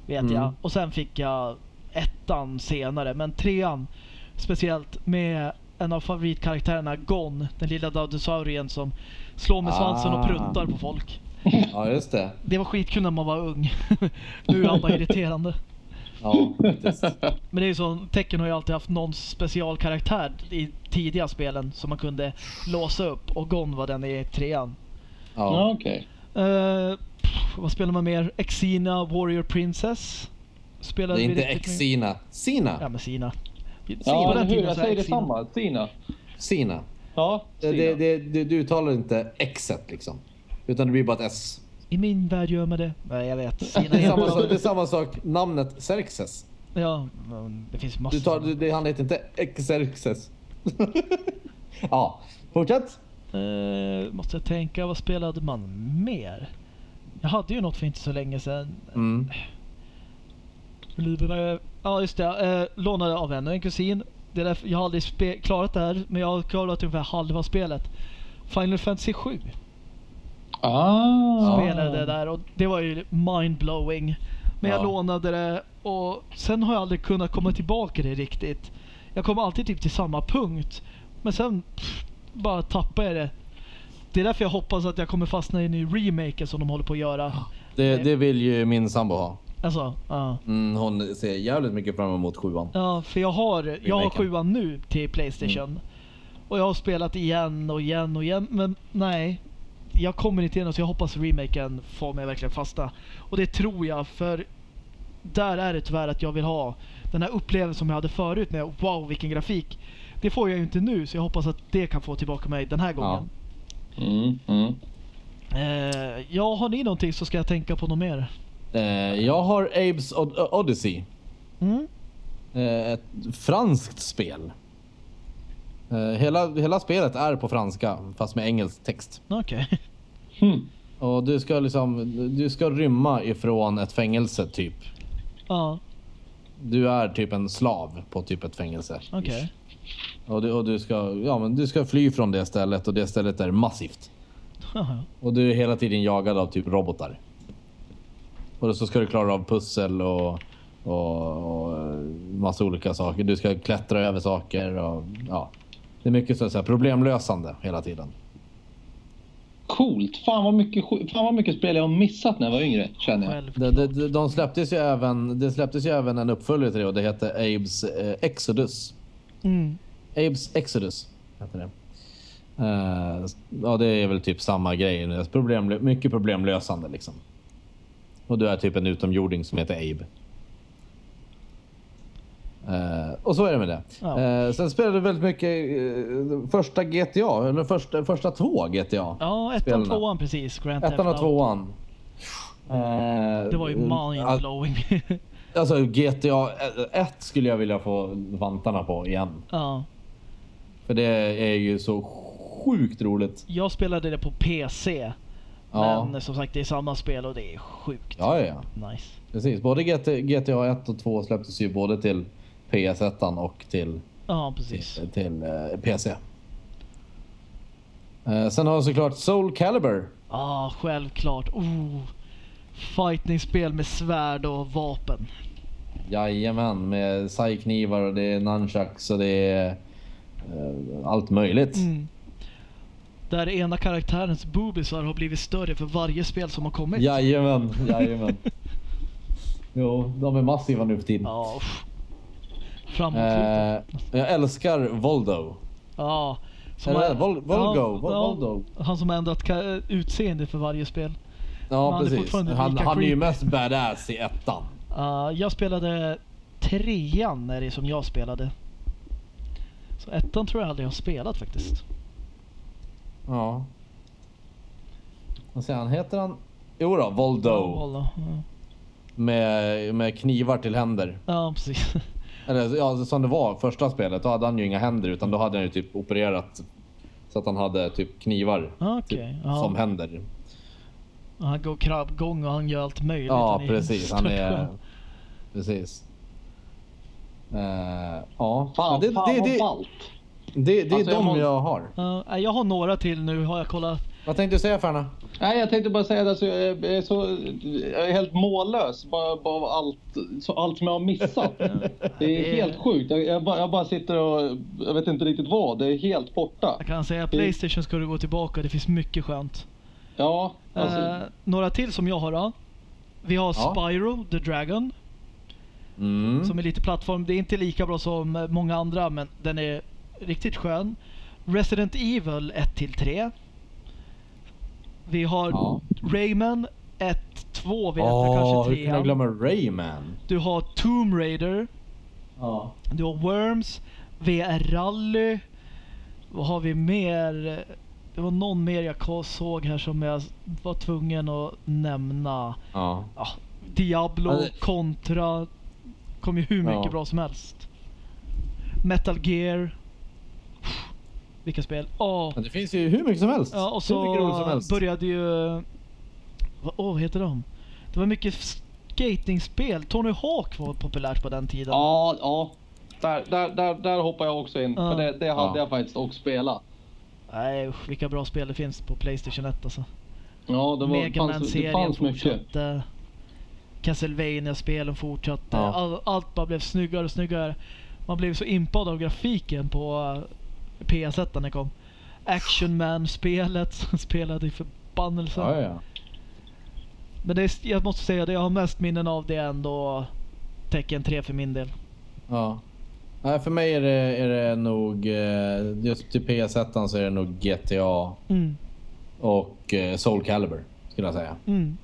Vet Mm. jag. Och sen fick jag ettan senare. Men trean, speciellt med en av favoritkaraktärerna Gon, den lilla dinosaurien som slår med svansen och Ah. pruttar på folk. Ja, just det. Det var skitkul när man var ung. nu är han bara irriterande. Ja, faktiskt. Men det är ju så, Tekken har ju alltid haft någon specialkaraktär i tidiga spelen som man kunde låsa upp och Gon var den i trean. Ja, Ja. okej. Eh, pff, vad spelar man mer? Exina Warrior Princess. Spelade Det är inte riktigt med- Xina. Sina. Ja men Sina. Ja, på eller hur? Jag säger detsamma. Sina. Sina. Ja, Sina. det, det, det, du uttalar inte Xet liksom. Utan det blir bara ett S. I min värld gör man det. Nej jag vet. Sina Det är samma sak, det är samma sak namnet Xerxes. Ja, men det finns massor. Du tar, du, det, han heter inte Xerxes. ja, fortsätt. Eh, måste jag tänka, vad spelade man mer? Jag hade ju något för inte så länge sedan. Mm. Liven är- Ja just det, eh, lånade av ännu en kusin. Det är därför, jag har aldrig klarat det här, men jag har klarat ungefär halva spelet. Final Fantasy 7 Ah. spelade där och det var ju mindblowing. Men jag Ja. lånade det och sen har jag aldrig kunnat komma tillbaka det riktigt. Jag kommer alltid typ till samma punkt. Men sen pff, bara tappar jag det. Det är därför jag hoppas att jag kommer fastna i en ny remake som de håller på att göra. Det, det vill ju min sambo ha. Alltså, ja. Mm, hon ser jävligt mycket fram emot sjuan. Ja, för jag har, jag har sjuan nu till Playstation. Och jag har spelat igen och igen och igen, men nej. Jag kommer inte igenom så jag hoppas remaken får mig verkligen fasta. Och det tror jag, för där är det tyvärr att jag vill ha den här upplevelsen som jag hade förut med wow vilken grafik. Det får jag ju inte nu så jag hoppas att det kan få tillbaka mig den här gången. Mm, mm. Eh, ja, har ni någonting så ska jag tänka på något mer. Eh, jag har Abe's Od- Odyssey. Mm? Eh, ett franskt spel. Eh, hela, hela spelet är på franska fast med engelsk text. Okej. Hmm. Och du ska liksom, du ska rymma ifrån ett fängelse typ. Ja, Du är typ en slav på typ ett fängelse. okej. Och, du, och du, ska, ja, men du ska fly från det stället och det stället är massivt. Och du är hela tiden jagad av typ robotar. Och så ska du klara av pussel och, och, och massa olika saker. Du ska klättra över saker och ja. Det är mycket så att säga, problemlösande hela tiden. Coolt. Fan vad, mycket, fan vad mycket spel jag har missat när jag var yngre känner jag. De, de, de släpptes ju även, det släpptes ju även en uppföljare till det och det hette Abe's eh, Exodus. Mm. Abe's Exodus heter det. Eh, ja, det är väl typ samma grej. Är Problem, mycket problemlösande liksom. Och du är typ en utomjording som heter Abe. Eh, och så är det med det. Ja. Eh, sen spelade du väldigt mycket eh, första GTA, eller första, första två GTA. Ja, ettan, Spelarna. tvåan precis. Grand Ettan och tvåan. Eh, Det var ju mind-blowing. Alltså GTA 1 skulle jag vilja få vantarna på igen. ja. För det är ju så sjukt roligt. Jag spelade det på PC. Ja. Men som sagt det är samma spel och det är sjukt Ja, ja, nice. Precis. Både GT, GTA 1 och 2 släpptes ju både till PS1 och till, Ja, precis. till eh, PC. Eh, sen har vi såklart Soul Calibur. Ja, självklart. Oh. Fightingspel med svärd och vapen. Jajamän, med sai-knivar och det är nunchucks och det är allt möjligt. Mm. Där ena karaktärens boobisar har blivit större för varje spel som har kommit. Jajamän, jajamän. jo, de är massiva nu för tiden. Ja. Framåtlutad. Eh, jag älskar Voldo. Ja. Som Eller är- Vol- Volgo, Ja, Vol- ja, Voldo. Han som har ändrat ka- utseende för varje spel. Ja, han är precis. fortfarande Han, han är ju mest badass i ettan. Uh, jag spelade trean är det som jag spelade. Så ettan tror jag aldrig jag har spelat faktiskt. Ja. Vad säger han? Heter han? Jo då, Voldo. Ja, Med, med knivar till händer. Ja, precis. Eller ja, som det var första spelet. Då hade han ju inga händer utan då hade han ju typ opererat. Så att han hade typ knivar Okej. typ, ja. som händer. Han går krabbgång och han gör allt möjligt. Ja, Han precis. Han är... Precis. Eh, ja, Fan, det, fan det, det, ballt. det, det är Alltså, jag de måste- jag har. Nej, jag har några till nu har jag kollat. Vad tänkte du säga Färna? Nej, jag tänkte bara säga det. Alltså, jag, är så, jag är helt mållös. Bara, bara av allt, så, allt som jag har missat. Det är är- helt sjukt. Jag, jag, bara, jag bara sitter och jag vet inte riktigt vad. Det är helt borta. Jag kan säga Playstation ska du gå tillbaka. Det finns mycket skönt. Ja, alltså. Eh, några till som jag har då. Vi har Ja. Spyro the Dragon. Mm. Som är lite plattform. Det är inte lika bra som många andra men den är riktigt skön. Resident Evil 1-3. Vi har Ja. Rayman 1, 2 vet jag Åh, kanske hur kan jag 3. glömma Rayman? Du har Tomb Raider. Ja. Du har Worms. VR Rally. Vad har vi mer? Det var någon mer jag såg här som jag var tvungen att nämna. Ja. Ja, Diablo, det- Contra. Kom ju hur mycket Ja. bra som helst. Metal Gear. Vilka spel? Men det finns ju hur mycket som helst. Ja, och så helst. började ju... Vad vad heter de? Det var mycket skatingspel. Tony Hawk var populärt på den tiden. Ja, ja. Där, där, där, där hoppar jag också in. Ja. För det, det hade Ja. jag faktiskt också spelat. Nej usch, vilka bra spel det finns på Playstation 1 alltså. Ja, det, var, Mega fanns, det fanns mycket. fortsatte. Castlevania-spelen fortsatte. Ja. All, allt bara blev snyggare och snyggare. Man blev så impad av grafiken på eh, PS1 när det kom. Action Man-spelet som spelade i förbannelse. Ja, ja. Men det är, jag måste säga det jag har mest minnen av det är ändå Tekken 3 för min del. ja. Nej, för mig är det, är det nog... eh, Just till PS1 så är det nog GTA Mm. och eh, Soul Calibur. Skulle jag säga. Mm.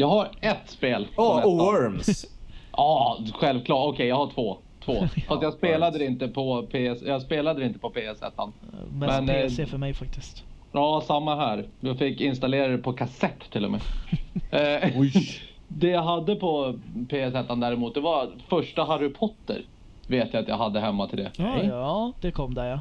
Jag har ett spel. Åh, och ettan. Worms! Ja, självklart. Okej, jag har två. Två. Fast jag spelade det inte på PS. Jag spelade det inte på PS1. Mest Men, eh, PC för mig faktiskt. Ja, samma här. Jag fick installera det på kassett till och med. Eh, Oj. det jag hade på PS1 däremot, det var första Harry Potter. Vet jag att jag hade hemma till det. Ja, ja, det kom där ja.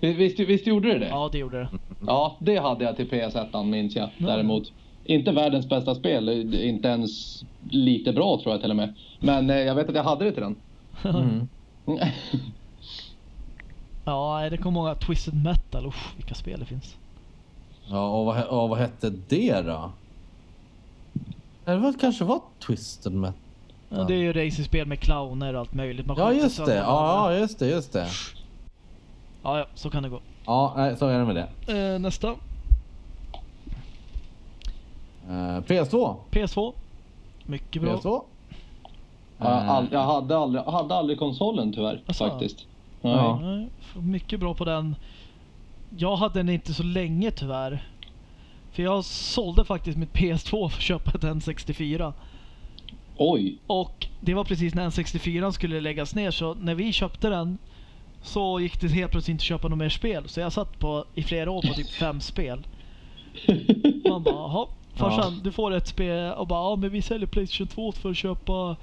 Visst, visst gjorde det det? Ja, det gjorde det. Ja, det hade jag till PS1 minns jag däremot. Inte världens bästa spel, inte ens lite bra tror jag till och med. Men eh, jag vet att jag hade det till den. Mm. Ja, det kom många Twisted Metal. Usch, vilka spel det finns. Ja, och vad, och vad hette det då? Det var, kanske var Twisted Metal. Ja, det är ju racingspel med clowner och allt möjligt. Man Ja just det, ja ja, just det, just det. ja, ja, så kan det gå. Ja, så är det med det. Eh, nästa. Eh, PS2. PS2. Mycket bra. PS2. Jag, Eh, all, jag hade, aldrig, hade aldrig konsolen tyvärr Asså? faktiskt. Ja. Nej, mycket bra på den. Jag hade den inte så länge tyvärr. För jag sålde faktiskt mitt PS2 för att köpa ett N64. Oj. Och det var precis när N64 skulle läggas ner så när vi köpte den så gick det helt plötsligt inte att köpa något mer spel. Så jag satt på, i flera år på typ fem spel. Man bara, farsan du får ett spel och bara, ja men vi säljer Playstation 2 för att köpa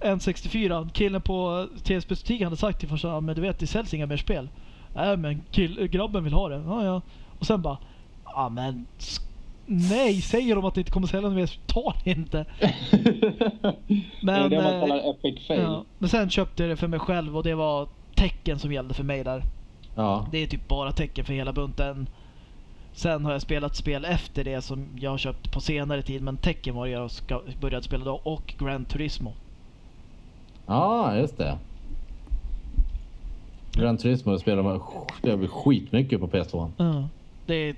N64. Killen på TSB-butiken hade sagt till farsan, ja, men du vet det säljs inga mer spel. Nej men kill, grabben vill ha det. Ja, ja. Och sen bara, ja men nej säger de att det inte kommer sälja mer ta det inte. det är det man eh, kallar epic fail. Ja, men sen köpte jag det för mig själv och det var tecken som gällde för mig där. Ja. Det är typ bara tecken för hela bunten. Sen har jag spelat spel efter det som jag har köpt på senare tid men tecken var jag ska, började spela då och Gran Turismo. ja, just det. Gran Turismo spelar man spelar skitmycket på PS2. Ja. Det är,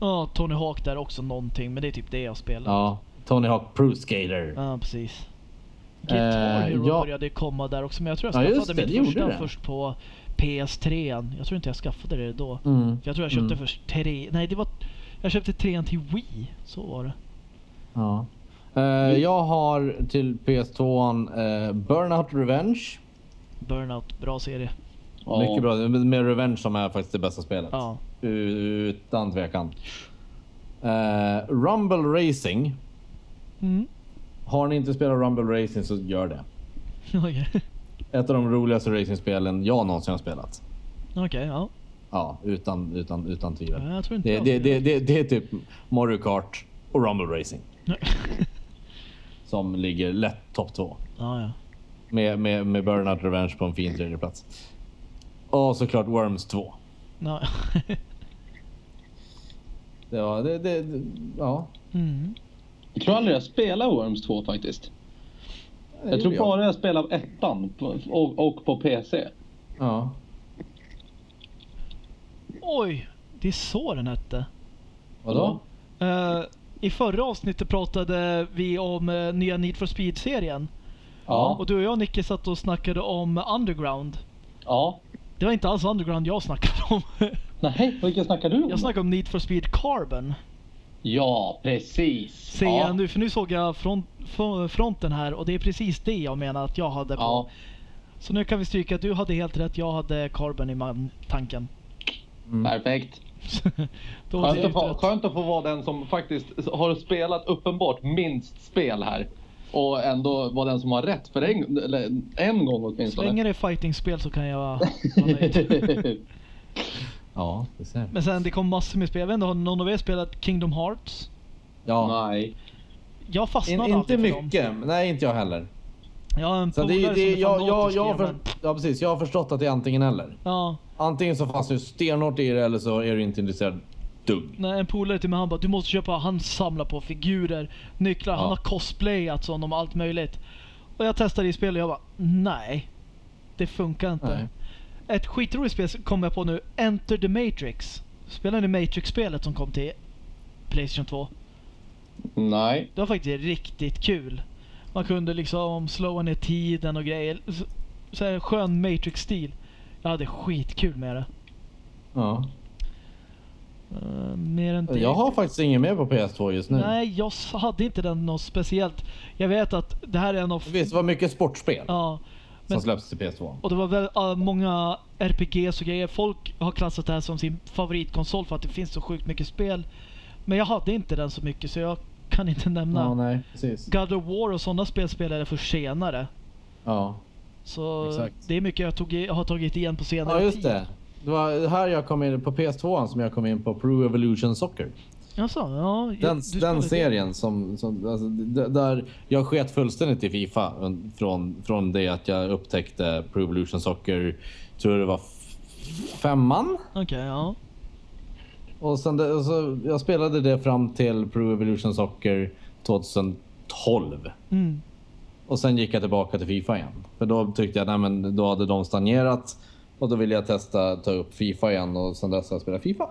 ja, Tony Hawk där också någonting men det är typ det jag spelar. Ja, Tony Hawk Pro Skater. Ja, precis. Guitar Eh, Hero ja. började komma där också men jag tror Ja, jag skaffade det, mitt det gjorde första det. först på PS3. Jag tror inte jag skaffade det då. Mm. För jag tror jag köpte Mm. först tre... Nej, det var... Jag köpte trean till Wii. Så var det. Ja. Eh, jag har till PS2 uh, Burnout Revenge. Burnout, bra serie. Ja. Mycket bra. Med Revenge som är faktiskt det bästa spelet. Ja. Utan tvekan. Eh, Rumble Racing. Mm. Har ni inte spelat Rumble Racing så gör det. Okej, Ett av de roligaste racingspelen jag någonsin har spelat. Okej, ja. Ja, utan, utan, utan tvivel. Ja, Jag tror inte Det, jag det, det, det, det är typ Mario Kart och Rumble Racing. Som ligger lätt topp två. ja, ja. Med, med, med Burnout Revenge på en fin tredje plats. Och såklart Worms 2. ja. Det var, det, det, det, ja. Mm. Jag tror aldrig jag spelade Worms 2 faktiskt. Jag tror bara jag spelade ettan på- och, och på PC. Ja. Oj, det är så den hette. Vadå? Eh, I förra avsnittet pratade vi om uh, nya Need for Speed-serien. Ja. Och du och jag Nicke satt och snackade om Underground. Ja. Det var inte alls Underground jag snackade om. Nej, vilken snackar du om? jag snackade om Need for Speed Carbon. Ja, precis. Ser ja. nu, för nu såg jag front, fronten här och det är precis det jag menar att jag hade på. Ja. Så nu kan vi stryka att du hade helt rätt, jag hade Carbon i tanken. Perfekt. Då var Skönt att, få, skönt att få vara den som faktiskt har spelat uppenbart minst spel här. Och ändå vara den som har rätt för en, en gång Så åtminstone. länge det är fightingspel så kan jag vara nöjd. Ja, det ser. Men sen det kom massor med spel. Jag vet inte, har någon av er spelat Kingdom Hearts? Ja. Nej. Jag In, fastnade inte alltid för dem. mycket. Nej, inte jag heller. Jag har en Så det, polare det, är jag, jag, fanatisk jag, har för, ja, precis. Jag har förstått att det är antingen eller. Ja, Antingen så fastnar du stenhårt i det eller så är du inte intresserad dugg. när en polare till mig han bara du måste köpa, han samlar på figurer, nycklar, han Ja. har cosplayat sådana och allt möjligt. Och jag testade i spel och jag bara nej. Det funkar inte. Nej. Ett skitroligt spel kom jag på nu, Enter the Matrix. Spelar ni Matrix-spelet som kom till Playstation 2? Nej. Det var faktiskt riktigt kul. Man kunde liksom slå ner tiden och grejer. Så, här skön Matrix-stil. Jag hade skitkul med det. Ja. Eh, mer än det. Jag har faktiskt ingen mer på PS2 just nu. Nej, jag hade inte den något speciellt. Jag vet att det här är en av... Visst, det var mycket sportspel Ja. som men- släpptes till PS2. Och det var väl uh, många RPGs och grejer. Folk har klassat det här som sin favoritkonsol för att det finns så sjukt mycket spel. Men jag hade inte den så mycket så jag kan inte nämna. Ja, nej, precis. God of War och sådana spel spelade för senare. Ja. Så Exakt. det är mycket jag tog, i- har tagit igen på senare ja, just tid. det. Det var här jag kom in på PS2 som jag kom in på Pro Evolution Soccer. Jaså, ja. Den, den serien som, som alltså, där jag sket fullständigt i Fifa från, från det att jag upptäckte Pro Evolution Soccer, tror det var femman. Okej, ja. Och sen det, alltså, jag spelade det fram till Pro Evolution Soccer 2012. Mm. Och sen gick jag tillbaka till Fifa igen. För då tyckte jag, nej men då hade de stagnerat. Och då ville jag testa ta upp Fifa igen och sen dess har jag spelat Fifa.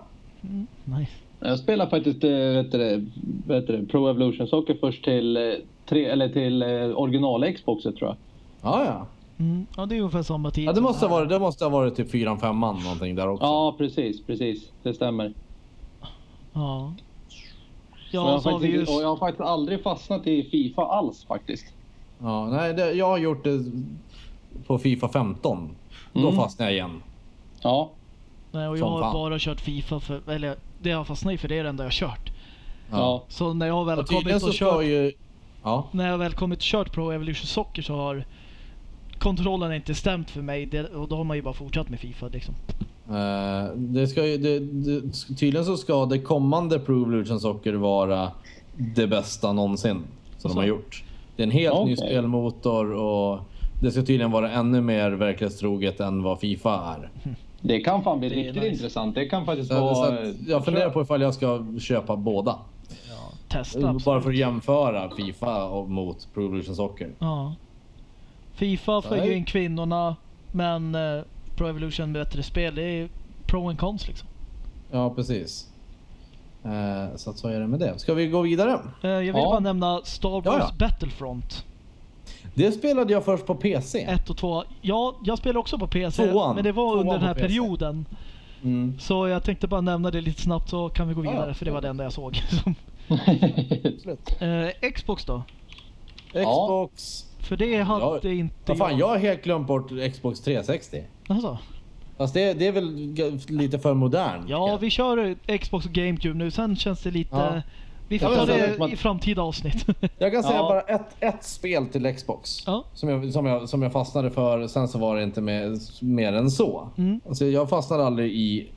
Nice. Jag spelar faktiskt vet du, det, vet du, det, Pro Evolution Soccer först till, eh, tre, eller till eh, original Xboxet tror jag. Ja, ja. Mm. Ja, det är ungefär samma tid ja det, måste ha varit, det måste ha varit typ 4 5 man någonting där också. Ja, precis, precis. Det stämmer. Ja. Ja, jag, har faktiskt, och jag har faktiskt aldrig fastnat i Fifa alls faktiskt. Ja, nej, det, jag har gjort det på Fifa 15. Då Mm. fastnade jag igen. Ja, Nej, och jag som har fan. bara kört Fifa för... Eller det jag fastnat i för det är det enda jag har kört. ja. Så när jag väl Och kommit och kört... ju... Ja. När jag väl kommit och kört Pro Evolution Soccer så har kontrollen inte stämt för mig. Det, och då har man ju bara fortsatt med Fifa liksom. Eh, det ska ju, det, det, tydligen så ska det kommande Pro Evolution Soccer vara det bästa någonsin som de Så. har gjort. Det är en helt ny Okej. spelmotor och det ska tydligen vara ännu mer verklighetstroget än vad Fifa är. Det kan fan bli riktigt nice. intressant. Det kan faktiskt så vara... jag funderar på ifall jag ska köpa båda. Ja, testa Bara absolut. för att jämföra Fifa mot Pro Evolution Soccer. Ja. Fifa får ju in kvinnorna, men eh, Pro Evolution bättre spel. Det är pro and cons liksom. Ja, precis. Eh, så att så är det med det. Ska vi gå vidare? Eh, jag vill Ja. bara nämna Star Wars Ja, ja. Battlefront Det spelade jag först på PC. 1 och 2. Ja, jag spelar också på PC, Tvåan. men det var Tvåan under den här PC. perioden. Mm. Så jag tänkte bara nämna det lite snabbt så kan vi gå Ja, vidare, ja. för det var det enda jag såg. Eh, Xbox då? Xbox. För det hade Ja, inte Vad fan, jag har helt glömt bort Xbox 360. Alltså, Fast det, det är väl lite för modern. ja, vi kör Xbox och GameCube nu, sen känns det lite... Ja. Vi får ta det man- i framtida avsnitt. Jag kan säga Ja. bara ett, ett spel till Xbox. ja. Som, jag, som, jag, som jag fastnade för. Sen så var det inte mer, mer än så. Mm. Alltså, jag fastnade aldrig i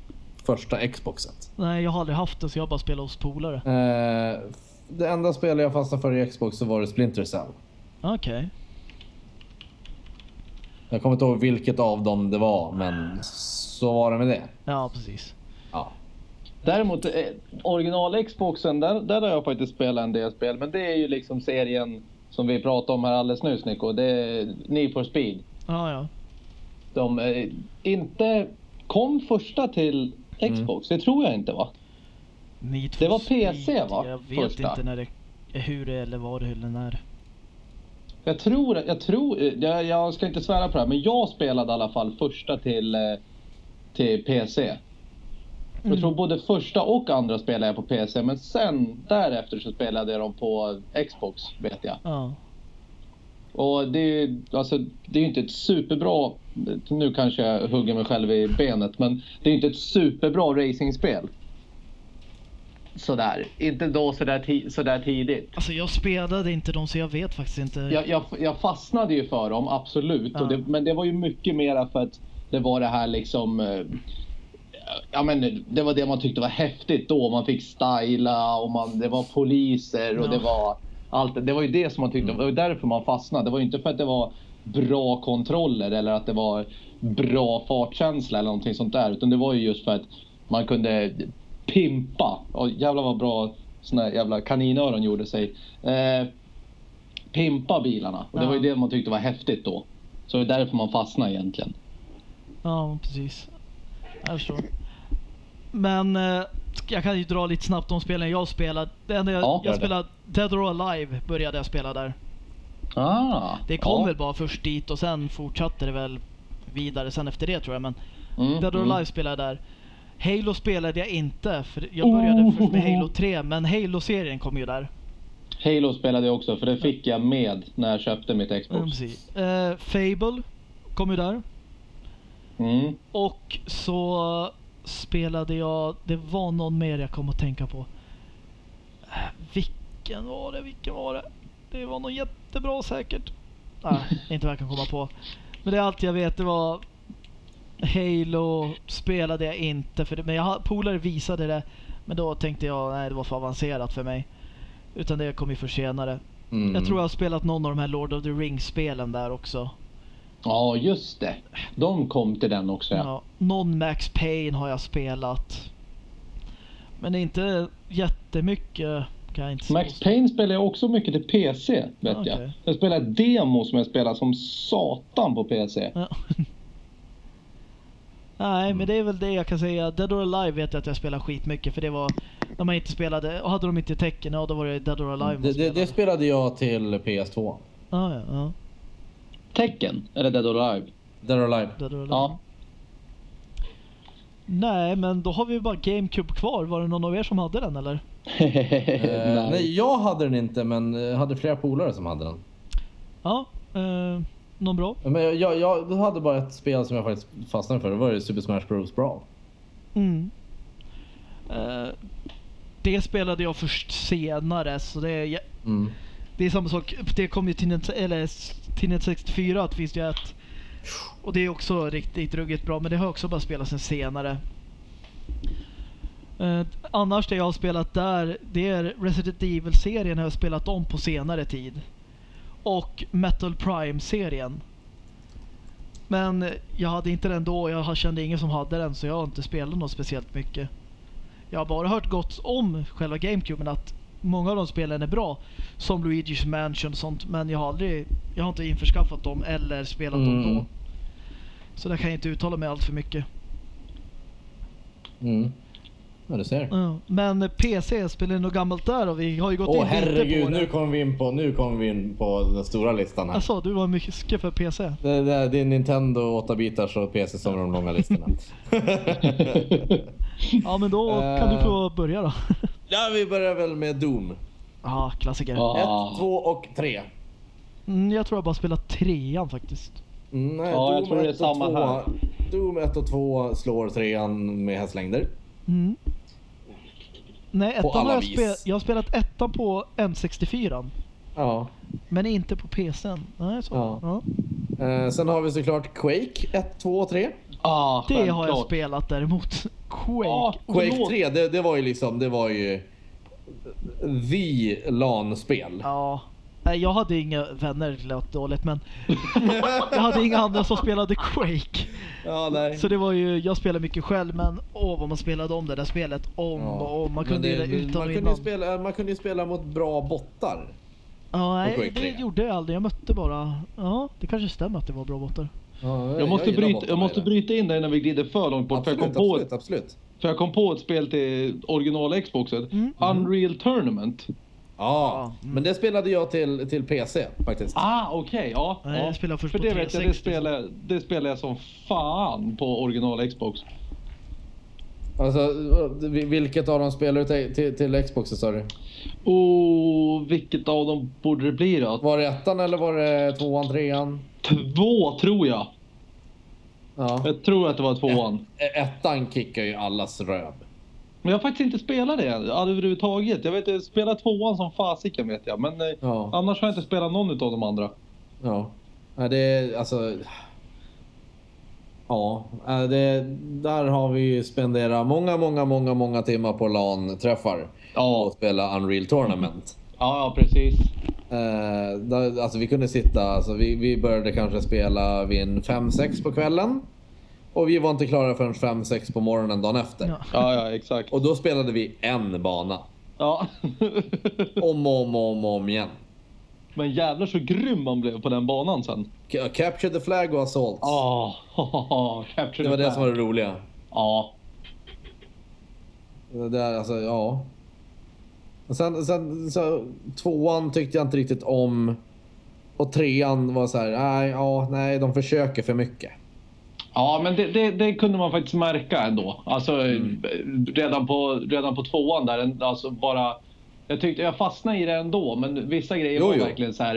första Xboxet. Nej, jag har aldrig haft det så jag bara spelat hos polare. Eh, det enda spel jag fastnade för i Xbox så var det Splinter Cell. Okej. Jag kommer inte ihåg vilket av dem det var, men så var det med det. Ja, precis. Däremot eh, original Xboxen, där, där har jag faktiskt spelat en del spel. Men det är ju liksom serien som vi pratade om här alldeles nyss Nico. Det är Need for Speed. Ja, ja. De eh, inte kom första till Xbox, det tror jag inte va? Need Det for var Speed. PC, va? Jag vet Första. inte när det, hur det är eller var det eller när. Jag tror, jag tror, eh, jag, jag ska inte svära på det här, men jag spelade i alla fall första till, till PC. Jag tror både första och andra spelade jag på PC, men sen därefter så spelade jag dem på Xbox, vet jag. Ja. Och det är ju alltså, det är inte ett superbra, nu kanske jag hugger mig själv i benet, men det är inte ett superbra racingspel. Sådär, inte då sådär, ti- sådär tidigt. Alltså jag spelade inte dem så jag vet faktiskt inte. Jag, jag, jag fastnade ju för dem, absolut. Ja. Och det, men det var ju mycket mera för att det var det här liksom... Ja men det var det man tyckte var häftigt då. Man fick styla och man, det var poliser och Ja. det var allt. Det var ju det som man tyckte, det var därför man fastnade. Det var inte för att det var bra kontroller eller att det var bra fartkänsla eller någonting sånt där. Utan det var ju just för att man kunde pimpa. Och jävlar vad bra såna jävla kaninöron gjorde sig. Eh, pimpa bilarna. Och det var ju det man tyckte var häftigt då. Så det är därför man fastnade egentligen. Ja, precis. Jag förstår. Men eh, jag kan ju dra lite snabbt om spelen jag spelat. Det enda jag, Ja, jag spelade, Dead or Alive började jag spela där. Ah, Det kom ja. väl bara först dit och sen fortsatte det väl vidare sen efter det tror jag. Men Mm, Dead or mm. Alive spelade jag där. Halo spelade jag inte, för jag började Oh. först med Halo 3, men Halo-serien kom ju där. Halo spelade jag också för det fick jag med när jag köpte mitt Mm, Xbox. precis. Eh, Fable kom ju där. Mm. Och så spelade jag, det var någon mer jag kom att tänka på. Eh, Vilken var det? Vilken var det? Det var någon jättebra säkert. Nej, inte vad jag kan komma på. Men det är allt jag vet. Det var Halo spelade jag inte. För det, men jag, polare visade det. Men då tänkte jag, nej det var för avancerat för mig. Utan det kom ju för senare. Mm. Jag tror jag har spelat någon av de här Lord of the Rings-spelen där också. Ja, just det. De kom till den också ja. Ja, någon Max Payne har jag spelat. Men inte jättemycket kan jag inte Max säga. Payne spelar jag också mycket till PC, vet Okej. jag. Jag spelar ett demo som jag spelar som satan på PC. Ja. Nej, men det är väl det jag kan säga. Dead or Alive vet jag att jag spelar skitmycket för det var när man inte spelade, och hade de inte tecken, ja då var det Dead or Alive man Det, det, spelade. det spelade jag till PS2. Ja, ja, ja. Tecken, eller Dead or Alive. Dead or Alive. Dead or Alive. Ja. Nej, men då har vi bara GameCube kvar. Var det någon av er som hade den eller? Eh, nej, jag hade den inte men jag hade flera polare som hade den. Ja, eh, någon bra? Men jag, jag, jag hade bara ett spel som jag faktiskt fastnade för. Det var ju Super Smash Bros Brawl. Mm. Eh, det spelade jag först senare så det är, Mm det är samma sak. Det kom ju till, eller, till 64 att finns det ju ett. Och det är också riktigt ruggigt bra men det har jag också bara spelats sen senare. Eh, annars det jag har spelat där det är Resident Evil-serien har jag spelat om på senare tid. Och Metal Prime-serien. Men jag hade inte den då, jag kände ingen som hade den så jag har inte spelat något speciellt mycket. Jag har bara hört gott om själva GameCube men att många av de spelen är bra. Som Luigi's Mansion och sånt men jag har aldrig, jag har inte införskaffat dem eller spelat dem Mm. då. Så där kan jag inte uttala mig allt för mycket. Mm. Ja, du ser. Ja, Men PC, spelar något gammalt där och vi har ju gått Åh in herregud, på det. nu kommer vi in på, nu kommer vi in på den stora listan här. Alltså, du var mycket för PC. Det, det, det är Nintendo 8-bitars och PC som är de långa listorna. Ja men då kan du Eh. få börja då. Ja, vi börjar väl med Doom. Ja, klassiker. Ja. 1, 2 och 3. Mm, jag tror jag bara spelat trean faktiskt. Mm, nej, Ja, jag tror det är 1 och samma 2 här. Doom 1 och 2 slår trean med hästlängder. Mm. Nej, ettan har jag, spelat, jag har spelat ettan på N64. Ja. Men inte på PCn. Nej, så. Ja. Ja. Eh, sen har vi såklart Quake 1, 2 och 3. Ah, Det har jag spelat däremot. Quake. Ja, Quake förlåt. 3, det, det var ju liksom, det var ju the LAN-spel. Ja. Nej, jag hade inga vänner, det låter dåligt, men jag hade inga andra som spelade Quake. Ja, nej. Så det var ju, jag spelade mycket själv, men åh vad man spelade om det där spelet om och om. Man kunde ju det utan man, och kunde spela, man kunde ju spela mot bra bottar. Ja, nej, det 3. gjorde jag aldrig. Jag mötte bara, ja det kanske stämmer att det var bra båtar. Ja, Jag måste, gillar bryta, jag måste bryta in dig när vi glider för långt bort. För jag, kom Absolut, på absolut, ett, absolut. för jag kom på ett spel till original Xboxet. Mm. Unreal Tournament. Ja, mm. men det spelade jag till, till PC faktiskt. Ah, okej. ja. Nej, ja. jag spelade först För på det vet jag, det 360. spelar, det spelar jag som fan på original Xbox. Alltså, vil- vilket av dem spelar du till, till, till Xbox sa du? Och vilket av dem borde det bli då? Var det ettan eller var det tvåan, trean? Två tror jag. Ja. Jag tror att det var tvåan. Ettan kickar ju allas röv. Men jag har faktiskt inte spelat det överhuvudtaget. Jag vet jag spelar tvåan som fasiken vet jag. Men eh, Ja. annars har jag inte spelat någon av de andra. Ja. Ja, det är alltså... Ja, det, där har vi ju spenderat många, många, många, många timmar på LAN-träffar. Ja. Och spela Unreal Tournament. Ja, ja precis. Eh, där, alltså vi kunde sitta, alltså vi, vi började kanske spela vid en 5-6 på kvällen. Och vi var inte klara förrän 5-6 på morgonen dagen efter. Ja. Ja, ja exakt. Och då spelade vi en bana. Ja. Om och om och om, om igen. Men jävlar så grym man blev på den banan sen. Ca- Capture the flag och assault. Ja, capture det var the det som var det roliga. Ja. Det där, alltså, ja. Och sen, sen så, tvåan tyckte jag inte riktigt om. Och trean var så här, nej, ja, nej, de försöker för mycket. Ja, men det, det, det kunde man faktiskt märka ändå. Alltså Mm. redan, på, redan på tvåan där. Alltså bara, jag tyckte jag fastnade i det ändå, men vissa grejer Jo, var jo. verkligen så här.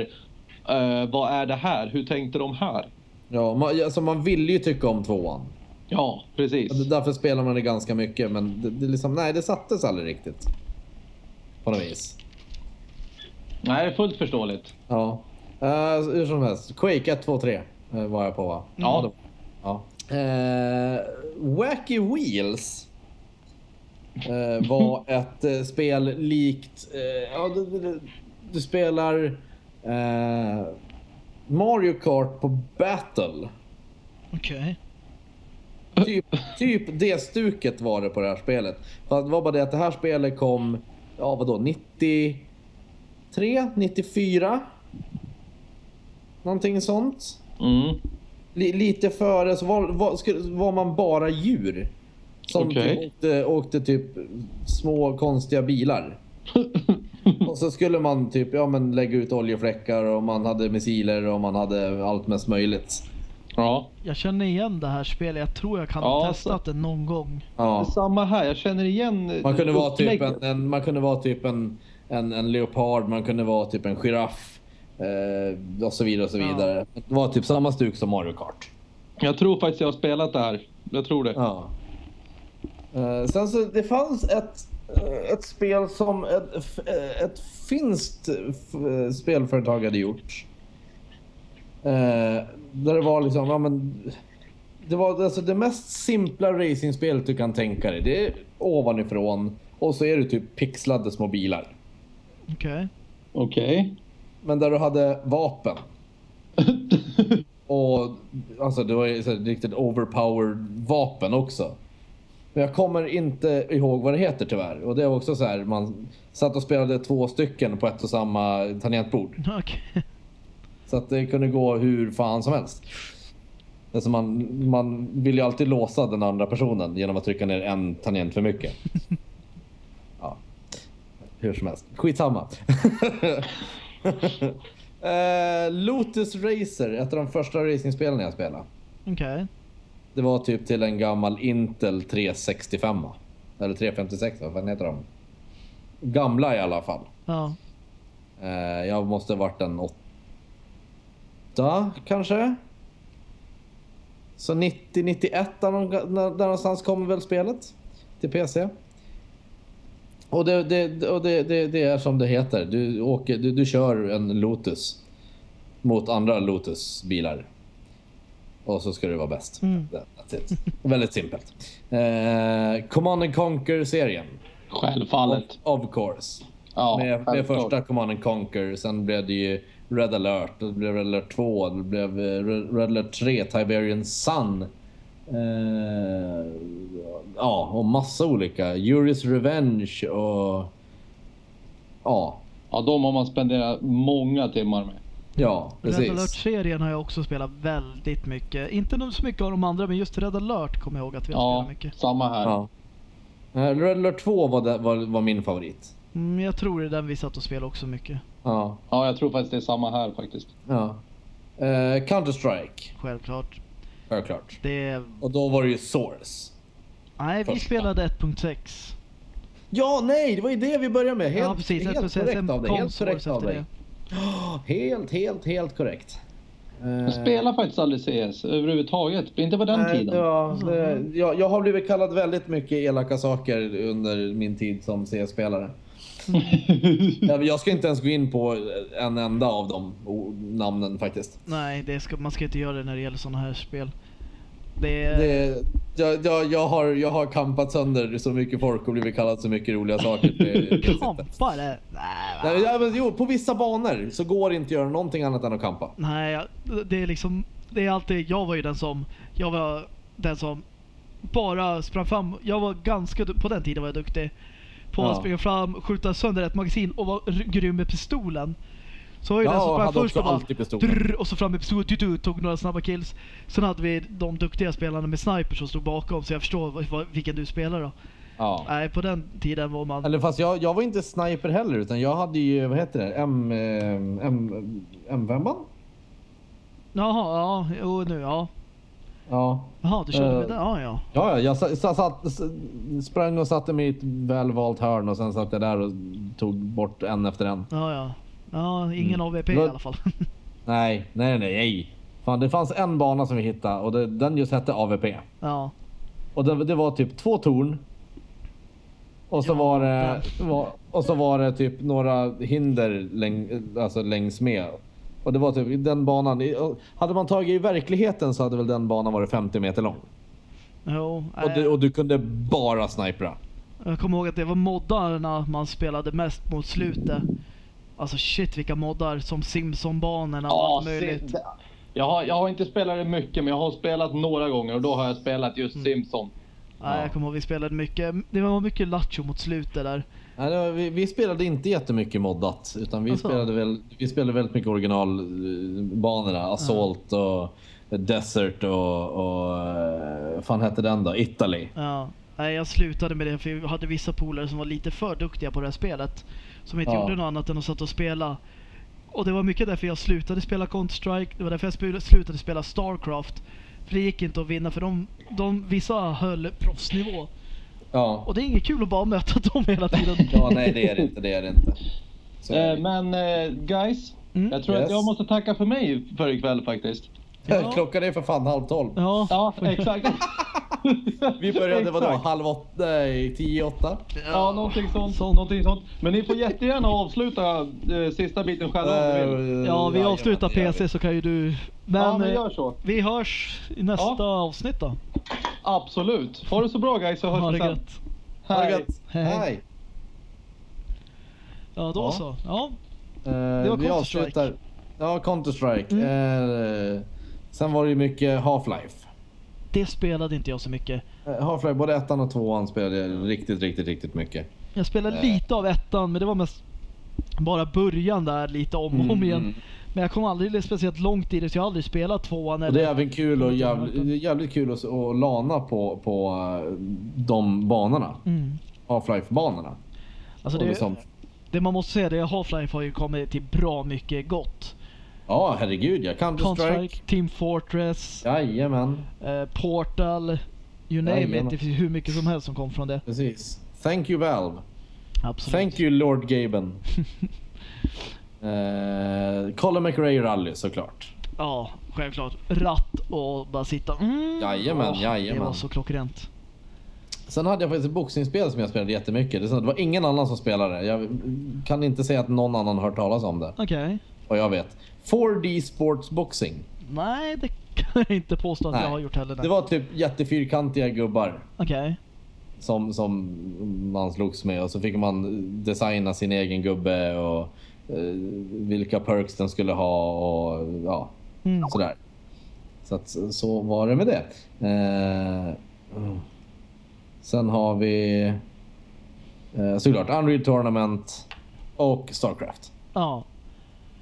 eh, vad är det här? Hur tänkte de här? Ja, man, alltså man ville ju tycka om tvåan. Ja, precis. Därför spelar man det ganska mycket, men det, det liksom, nej, det sattes aldrig riktigt. På något vis. Nej, det är fullt förståeligt. Ja. Uh, hur som helst. Quake 1, 2, 3 uh, var jag på va? Ja. det- ja. Eh, Wacky Wheels eh, var ett eh, spel likt... ja, du, du, du spelar Mario Kart på Battle. Okej. Typ, typ det stuket var det på det här spelet. Fast det var bara det att det här spelet kom, ja vadå, 93? 94? Någonting sånt. Mm. Li, lite före så var, var, var man bara djur. Som Okej. typ åkte, åkte typ små konstiga bilar. och så skulle man typ ja, men lägga ut oljefläckar och man hade missiler och man hade allt mest möjligt. Ja. Jag känner igen det här spelet. Jag tror jag kan Ja, ha testat det någon gång. Ja. Samma här, jag känner igen Man kunde vara typ en, en, man kunde vara typ en, en, en leopard, man kunde vara typ en giraff. Eh, och så vidare och så Ja. vidare. Det var typ samma stuk som Mario Kart. Jag tror faktiskt jag har spelat det här. Jag tror det. Ja. Eh, sen så det fanns ett, eh, ett spel som ett, eh, ett finskt spelföretag hade gjort. Eh, där det var liksom, ja men. Det var alltså det mest simpla racingspelet du kan tänka dig. Det är ovanifrån och så är det typ pixlade små bilar. Okej. Okej. Men där du hade vapen. Och alltså det var ju så här riktigt overpowered vapen också. Men jag kommer inte ihåg vad det heter tyvärr. Och det var också så här, man satt och spelade två stycken på ett och samma tangentbord. Okej. Så att det kunde gå hur fan som helst. Alltså man, man vill ju alltid låsa den andra personen genom att trycka ner en tangent för mycket. Ja, hur som helst. Skitsamma. uh, Lotus Racer, ett av de första racingspelen jag spelade. Okej. Det var typ till en gammal Intel 365. Eller 356, vad fan heter de? Gamla i alla fall. Ja. Eh, jag måste ha varit en åtta kanske. Så 90-91 där, någon- där där någonstans kommer väl spelet till PC. Och, det, det, och det, det, det är som det heter. Du, åker, du, du kör en Lotus mot andra Lotus-bilar. Och så ska du vara bäst. Mm. Väldigt simpelt. Eh, Command and Conquer-serien. Självfallet. Of, of course. Ja, med, med första Command and Conquer, sen blev det ju Red alert, det blev Red alert 2, det blev eh, Red Red alert 3, Tiberian Sun. Eh, ja, och massa olika. Juris Revenge och... Ja, Ja, de har man spenderat många timmar med. ja Red precis. Alert-serien har jag också spelat väldigt mycket. Inte så mycket av de andra, men just Red Alert kommer jag ihåg att vi har Ja, spelat mycket. samma här. Ja. Eh, Red alert 2 var, det, var, var min favorit. Mm, jag tror det är den vi satt och spelade också mycket. Ja. Ja, jag tror faktiskt det är samma här faktiskt. ja. Eh, Counter-Strike, Självklart. självklart. Det... Och då var det ju Source. Nej, vi Första. spelade 1.6. Ja, nej, det var ju det vi började med. Helt, ja, precis. helt 1.6, korrekt av dig. Helt korrekt av dig. det. Helt, helt, helt korrekt. Eh, Jag spelar faktiskt aldrig CS överhuvudtaget. Inte på den nej, tiden. det var, det, jag, jag har blivit kallad väldigt mycket elaka saker under min tid som CS-spelare. Jag, jag ska inte ens gå in på en enda av de namnen faktiskt. Nej, det ska, man ska inte göra det när det gäller sådana här spel. Det är... Det, jag, jag, jag, har, jag har kampat sönder så mycket folk och blivit kallad så mycket roliga saker. Det-. Kampare? Nej, ja, men, jo, på vissa banor så går det inte att göra någonting annat än att kampa. Nej, det är liksom... Det är alltid... Jag var ju den som... Jag var den som bara sprang fram. Jag var ganska... På den tiden var jag duktig. På Ja. att springa fram, skjuta sönder ett magasin och vara grym med pistolen. Så var ju Ja, den som sprang först och bara... alltid pistolen. drrr, och så fram med pistolen, tu, tu, tog några snabba kills. Sen hade vi de duktiga spelarna med snipers som stod bakom, så jag förstår vilken du spelar då. Ja. Nej, på den tiden var man... Eller fast jag, jag var inte sniper heller utan jag hade ju, vad heter det, M... M... M5? Jaha, ja, jo nu, ja. Ja. Jaha, du körde Eh, med det? Ja, ja. Ja, ja, jag sa- sa- satt, sprang och satte mig i ett välvalt hörn och sen satt jag där och tog bort en efter en. Ja, ja. Ja, ingen Mm. AVP i alla fall. Nej, nej, nej, nej. Fan, det fanns en bana som vi hittade och det, den just hette AVP. ja. Och det, det var typ två torn. Och så Ja, var det var, och så var det typ några hinder läng, alltså längs med. Och det var typ den banan. Hade man tagit i verkligheten så hade väl den banan varit 50 meter lång. Jo, Och, du, och du kunde bara snipra. Jag kommer ihåg att det var moddarna man spelade mest mot slutet. Alltså shit vilka moddar som Simpson-banorna och Ja, allt möjligt. jag, har, jag har inte spelat det mycket, men jag har spelat några gånger och då har jag spelat just Mm. Simpson. Nej, jag kommer ihåg vi spelade mycket. Det var mycket lattjo mot slutet där. Nej, vi, vi spelade inte jättemycket moddat. Utan vi, Alltså. spelade, väl, vi spelade väldigt mycket originalbanorna. Assault och Desert och, och... eh, fan hette den då? Italy. Ja. Nej, jag slutade med det för jag hade vissa polare som var lite för duktiga på det här spelet. Som inte Ja. gjorde något annat än att sätta och spela. Och det var mycket därför jag slutade spela Counter-Strike. Det var därför jag slutade spela Starcraft. För det gick inte att vinna för de, de vissa höll proffsnivå. Ja. Och det är inget kul att bara möta dem hela tiden. ja, nej det är det inte. Det är det inte. Så är Eh, det. men eh, guys, Mm. jag tror Yes. att jag måste tacka för mig för ikväll faktiskt. Ja. Klockan är för fan halv tolv. Ja, Ja, exakt. Vi började vadå? Halv åtta? Nej, tio, åtta? Ja, någonting sånt, Sånt. någonting sånt. Men ni får jättegärna avsluta eh, sista biten själva om ni vill. ja vi avslutar PC vi. så kan ju du... Men, Ja, men eh, gör så. vi hörs i nästa Ja. avsnitt då. Absolut. Ha det så bra guys så hörs Ha vi det sen. gött. Ha det Hej. gött. Hej. Hej. Ja, då Ja. så. Ja, Eh, var vi Counter-Strike. Ja, Counter-Strike. Mm. Eh, sen var det ju mycket Half-Life. det spelade inte jag så mycket. Eh, Half-Life, både ettan och tvåan spelade jag riktigt, riktigt, riktigt mycket. Jag spelade lite av ettan, men det var mest bara början där lite om och om igen. Mm. Men jag kom aldrig speciellt långt i det, så jag har aldrig spelat tvåan eller... det är även kul och jävligt, jävligt kul att, att lana på, på eh, de banorna. Mm. Half-Life-banorna. Alltså det, liksom- det man måste säga det är Half-Life har ju kommit till bra mycket gott. Ja, herregud ja. Counter-Strike. Counter-Strike, Team Fortress, Jajamän, eh, Portal, you name Jajamän. it. Det finns hur mycket som helst som kom från det. precis. Thank you Valve. Absolut. Thank you Lord Gaben. eh, Colin McRae Rally såklart. Ja, självklart. Ratt och bara sitta. Mm. Jajamän, Åh, Det jajamän. var så klockrent. Sen hade jag faktiskt ett boxningsspel som jag spelade jättemycket. Det det var ingen annan som spelade det. Jag kan inte säga att någon annan hört talas om det. Okej. Vad jag vet. 4D Sports Boxing. Nej, det kan jag inte påstå att Nej. jag har gjort heller. Det var typ jättefyrkantiga gubbar Okej. som, som man slogs med och så fick man designa sin egen gubbe och vilka perks den skulle ha och ja, Mm. sådär. Så att så var det med det. Eh, sen har vi eh, såklart Unreal Tournament och Starcraft. Ja.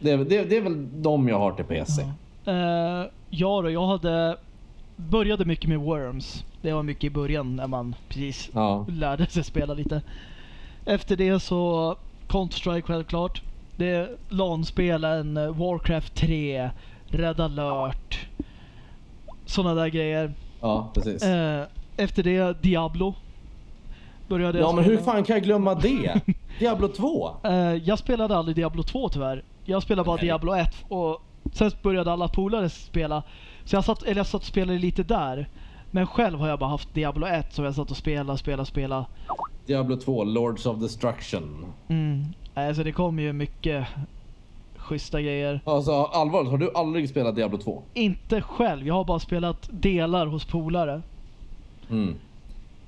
Det, är- det, det är väl de jag har till PC. Ja. Eh, ja då, jag hade... Började mycket med Worms. Det var mycket i början när man precis Ja. lärde sig spela lite. Efter det så Counter-Strike självklart. Det LAN-spelen, eh, Warcraft 3, Red alert. Sådana där grejer. Ja, precis. Eh, efter det Diablo. Började Ja, men hur fan kan jag glömma det? Diablo 2? Eh, jag spelade aldrig Diablo 2 tyvärr. Jag spelade bara Okej. Diablo 1 och sen började alla polare spela. Så jag satt, eller jag satt och spelade lite där. Men själv har jag bara haft Diablo 1 som jag satt och spelade, spelade, spelade. Diablo 2, Lords of Destruction. Mm. Alltså det kom ju mycket schyssta grejer. Alltså allvarligt, har du aldrig spelat Diablo 2? Inte själv, jag har bara spelat delar hos polare. Mm.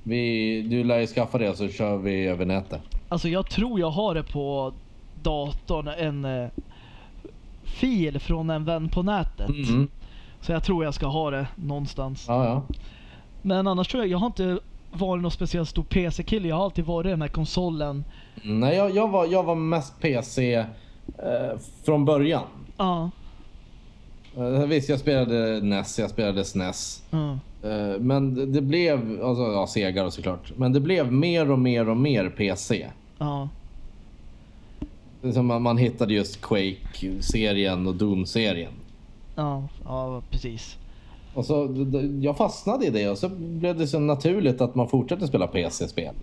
Vi, du lär ju skaffa det så kör vi över nätet. Alltså jag tror jag har det på datorn, en eh, fil från en vän på nätet. Mm. Så jag tror jag ska ha det någonstans. Ja, ja. Men annars tror jag, jag har inte varit någon speciellt stor PC-kille. Jag har alltid varit den här konsolen. Nej, jag, jag, var, jag var mest PC eh, från början. Ja. Eh, visst, jag spelade NES, jag spelade SNES. ja. Eh, men det, blev, alltså ja, Segar såklart. Men det blev mer och mer och mer PC. Ja. Det är som man, man hittade just Quake-serien och Doom-serien. Ja, ja precis. Och så, jag fastnade i det och så blev det så naturligt att man fortsätter spela PC-spel.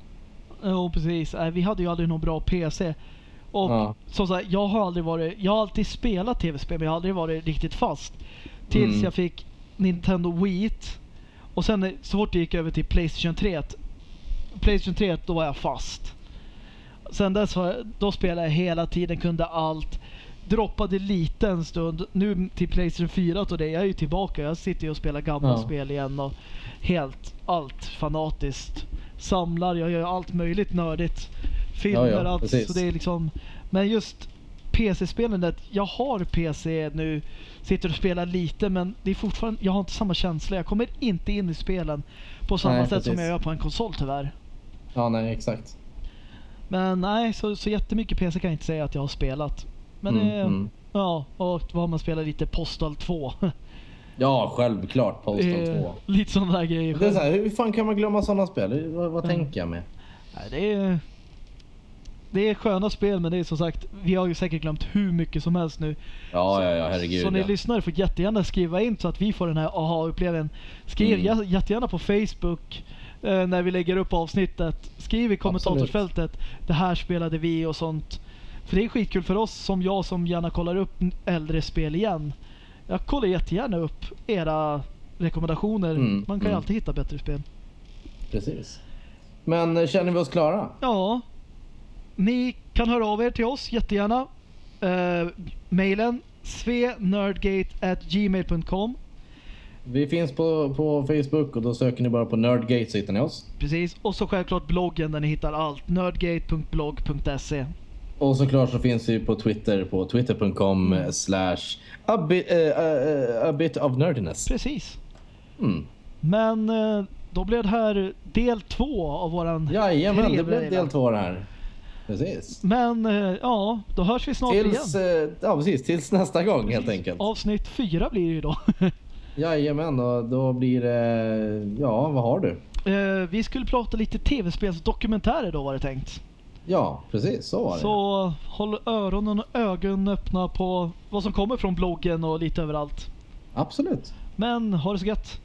Jo precis, vi hade ju aldrig någon bra PC. Och Ja. som sagt, jag har aldrig varit, jag har alltid spelat tv-spel men jag har aldrig varit riktigt fast. Tills Mm. jag fick Nintendo Wii. Och sen så fort det gick över till Playstation 3. Playstation 3 då var jag fast. Sen dess jag- då spelade jag hela tiden, kunde allt. Droppade lite en stund. Nu till Playstation 4 och det, jag är ju tillbaka. Jag sitter ju och spelar gamla Ja. spel igen och helt, allt fanatiskt. Samlar, jag gör allt möjligt nördigt. Filmer, Ja, ja, allt. precis. Så det är liksom, men just PC-spelandet, jag har PC nu, sitter och spelar lite men det är fortfarande, jag har inte samma känsla. Jag kommer inte in i spelen på samma Nej, sätt som precis. jag gör på en konsol tyvärr. Ja, nej exakt. Men nej, så, så jättemycket PC kan jag inte säga att jag har spelat. Men Mm, det, mm. ja, och vad man spelat lite Postal 2. Ja, självklart Postal Eh, 2. Lite sådana där grejer. Det är så här, hur fan kan man glömma sådana spel? Vad, vad Mm. tänker jag med? Nej, det är... Det är sköna spel men det är som sagt, vi har ju säkert glömt hur mycket som helst nu. Ja, ja, ja, herregud. Så ni ja. lyssnare får jättegärna skriva in så att vi får den här aha-upplevelsen. Skriv Mm. jä- jättegärna på Facebook eh, när vi lägger upp avsnittet. Skriv i kommentatorsfältet. Det här spelade vi och sånt. För det är skitkul för oss som jag som gärna kollar upp äldre spel igen. Jag kollar jättegärna upp era rekommendationer. Mm, Man kan ju mm. alltid hitta bättre spel. Precis. Men eh, känner vi oss klara? Ja, ni kan höra av er till oss jättegärna. Uh, mailen svenerdgate@gmail.com Vi finns på, på Facebook och då söker ni bara på Nerdgate så hittar ni oss. Precis, och så självklart bloggen där ni hittar allt. nerdgate.blogg.se Och såklart så finns vi på Twitter på twitter.com Mm. slash a bit, eh, eh, a bit of nerdiness. Precis. Mm. Men eh, då blev det här del två av våran Jajamän, det blev del två det här. Precis. Men eh, ja, då hörs vi snart Tills, igen. eh, ja, precis, tills nästa gång helt enkelt. Avsnitt fyra blir det ju då. Jajamän, och då blir det... Ja, vad har du? Eh, vi skulle prata lite tv-spelsdokumentärer då var det tänkt. Ja, precis så var det. Så håll öronen och ögonen öppna på vad som kommer från bloggen och lite överallt. Absolut. Men ha det så gött.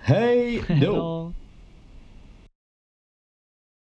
Hej då!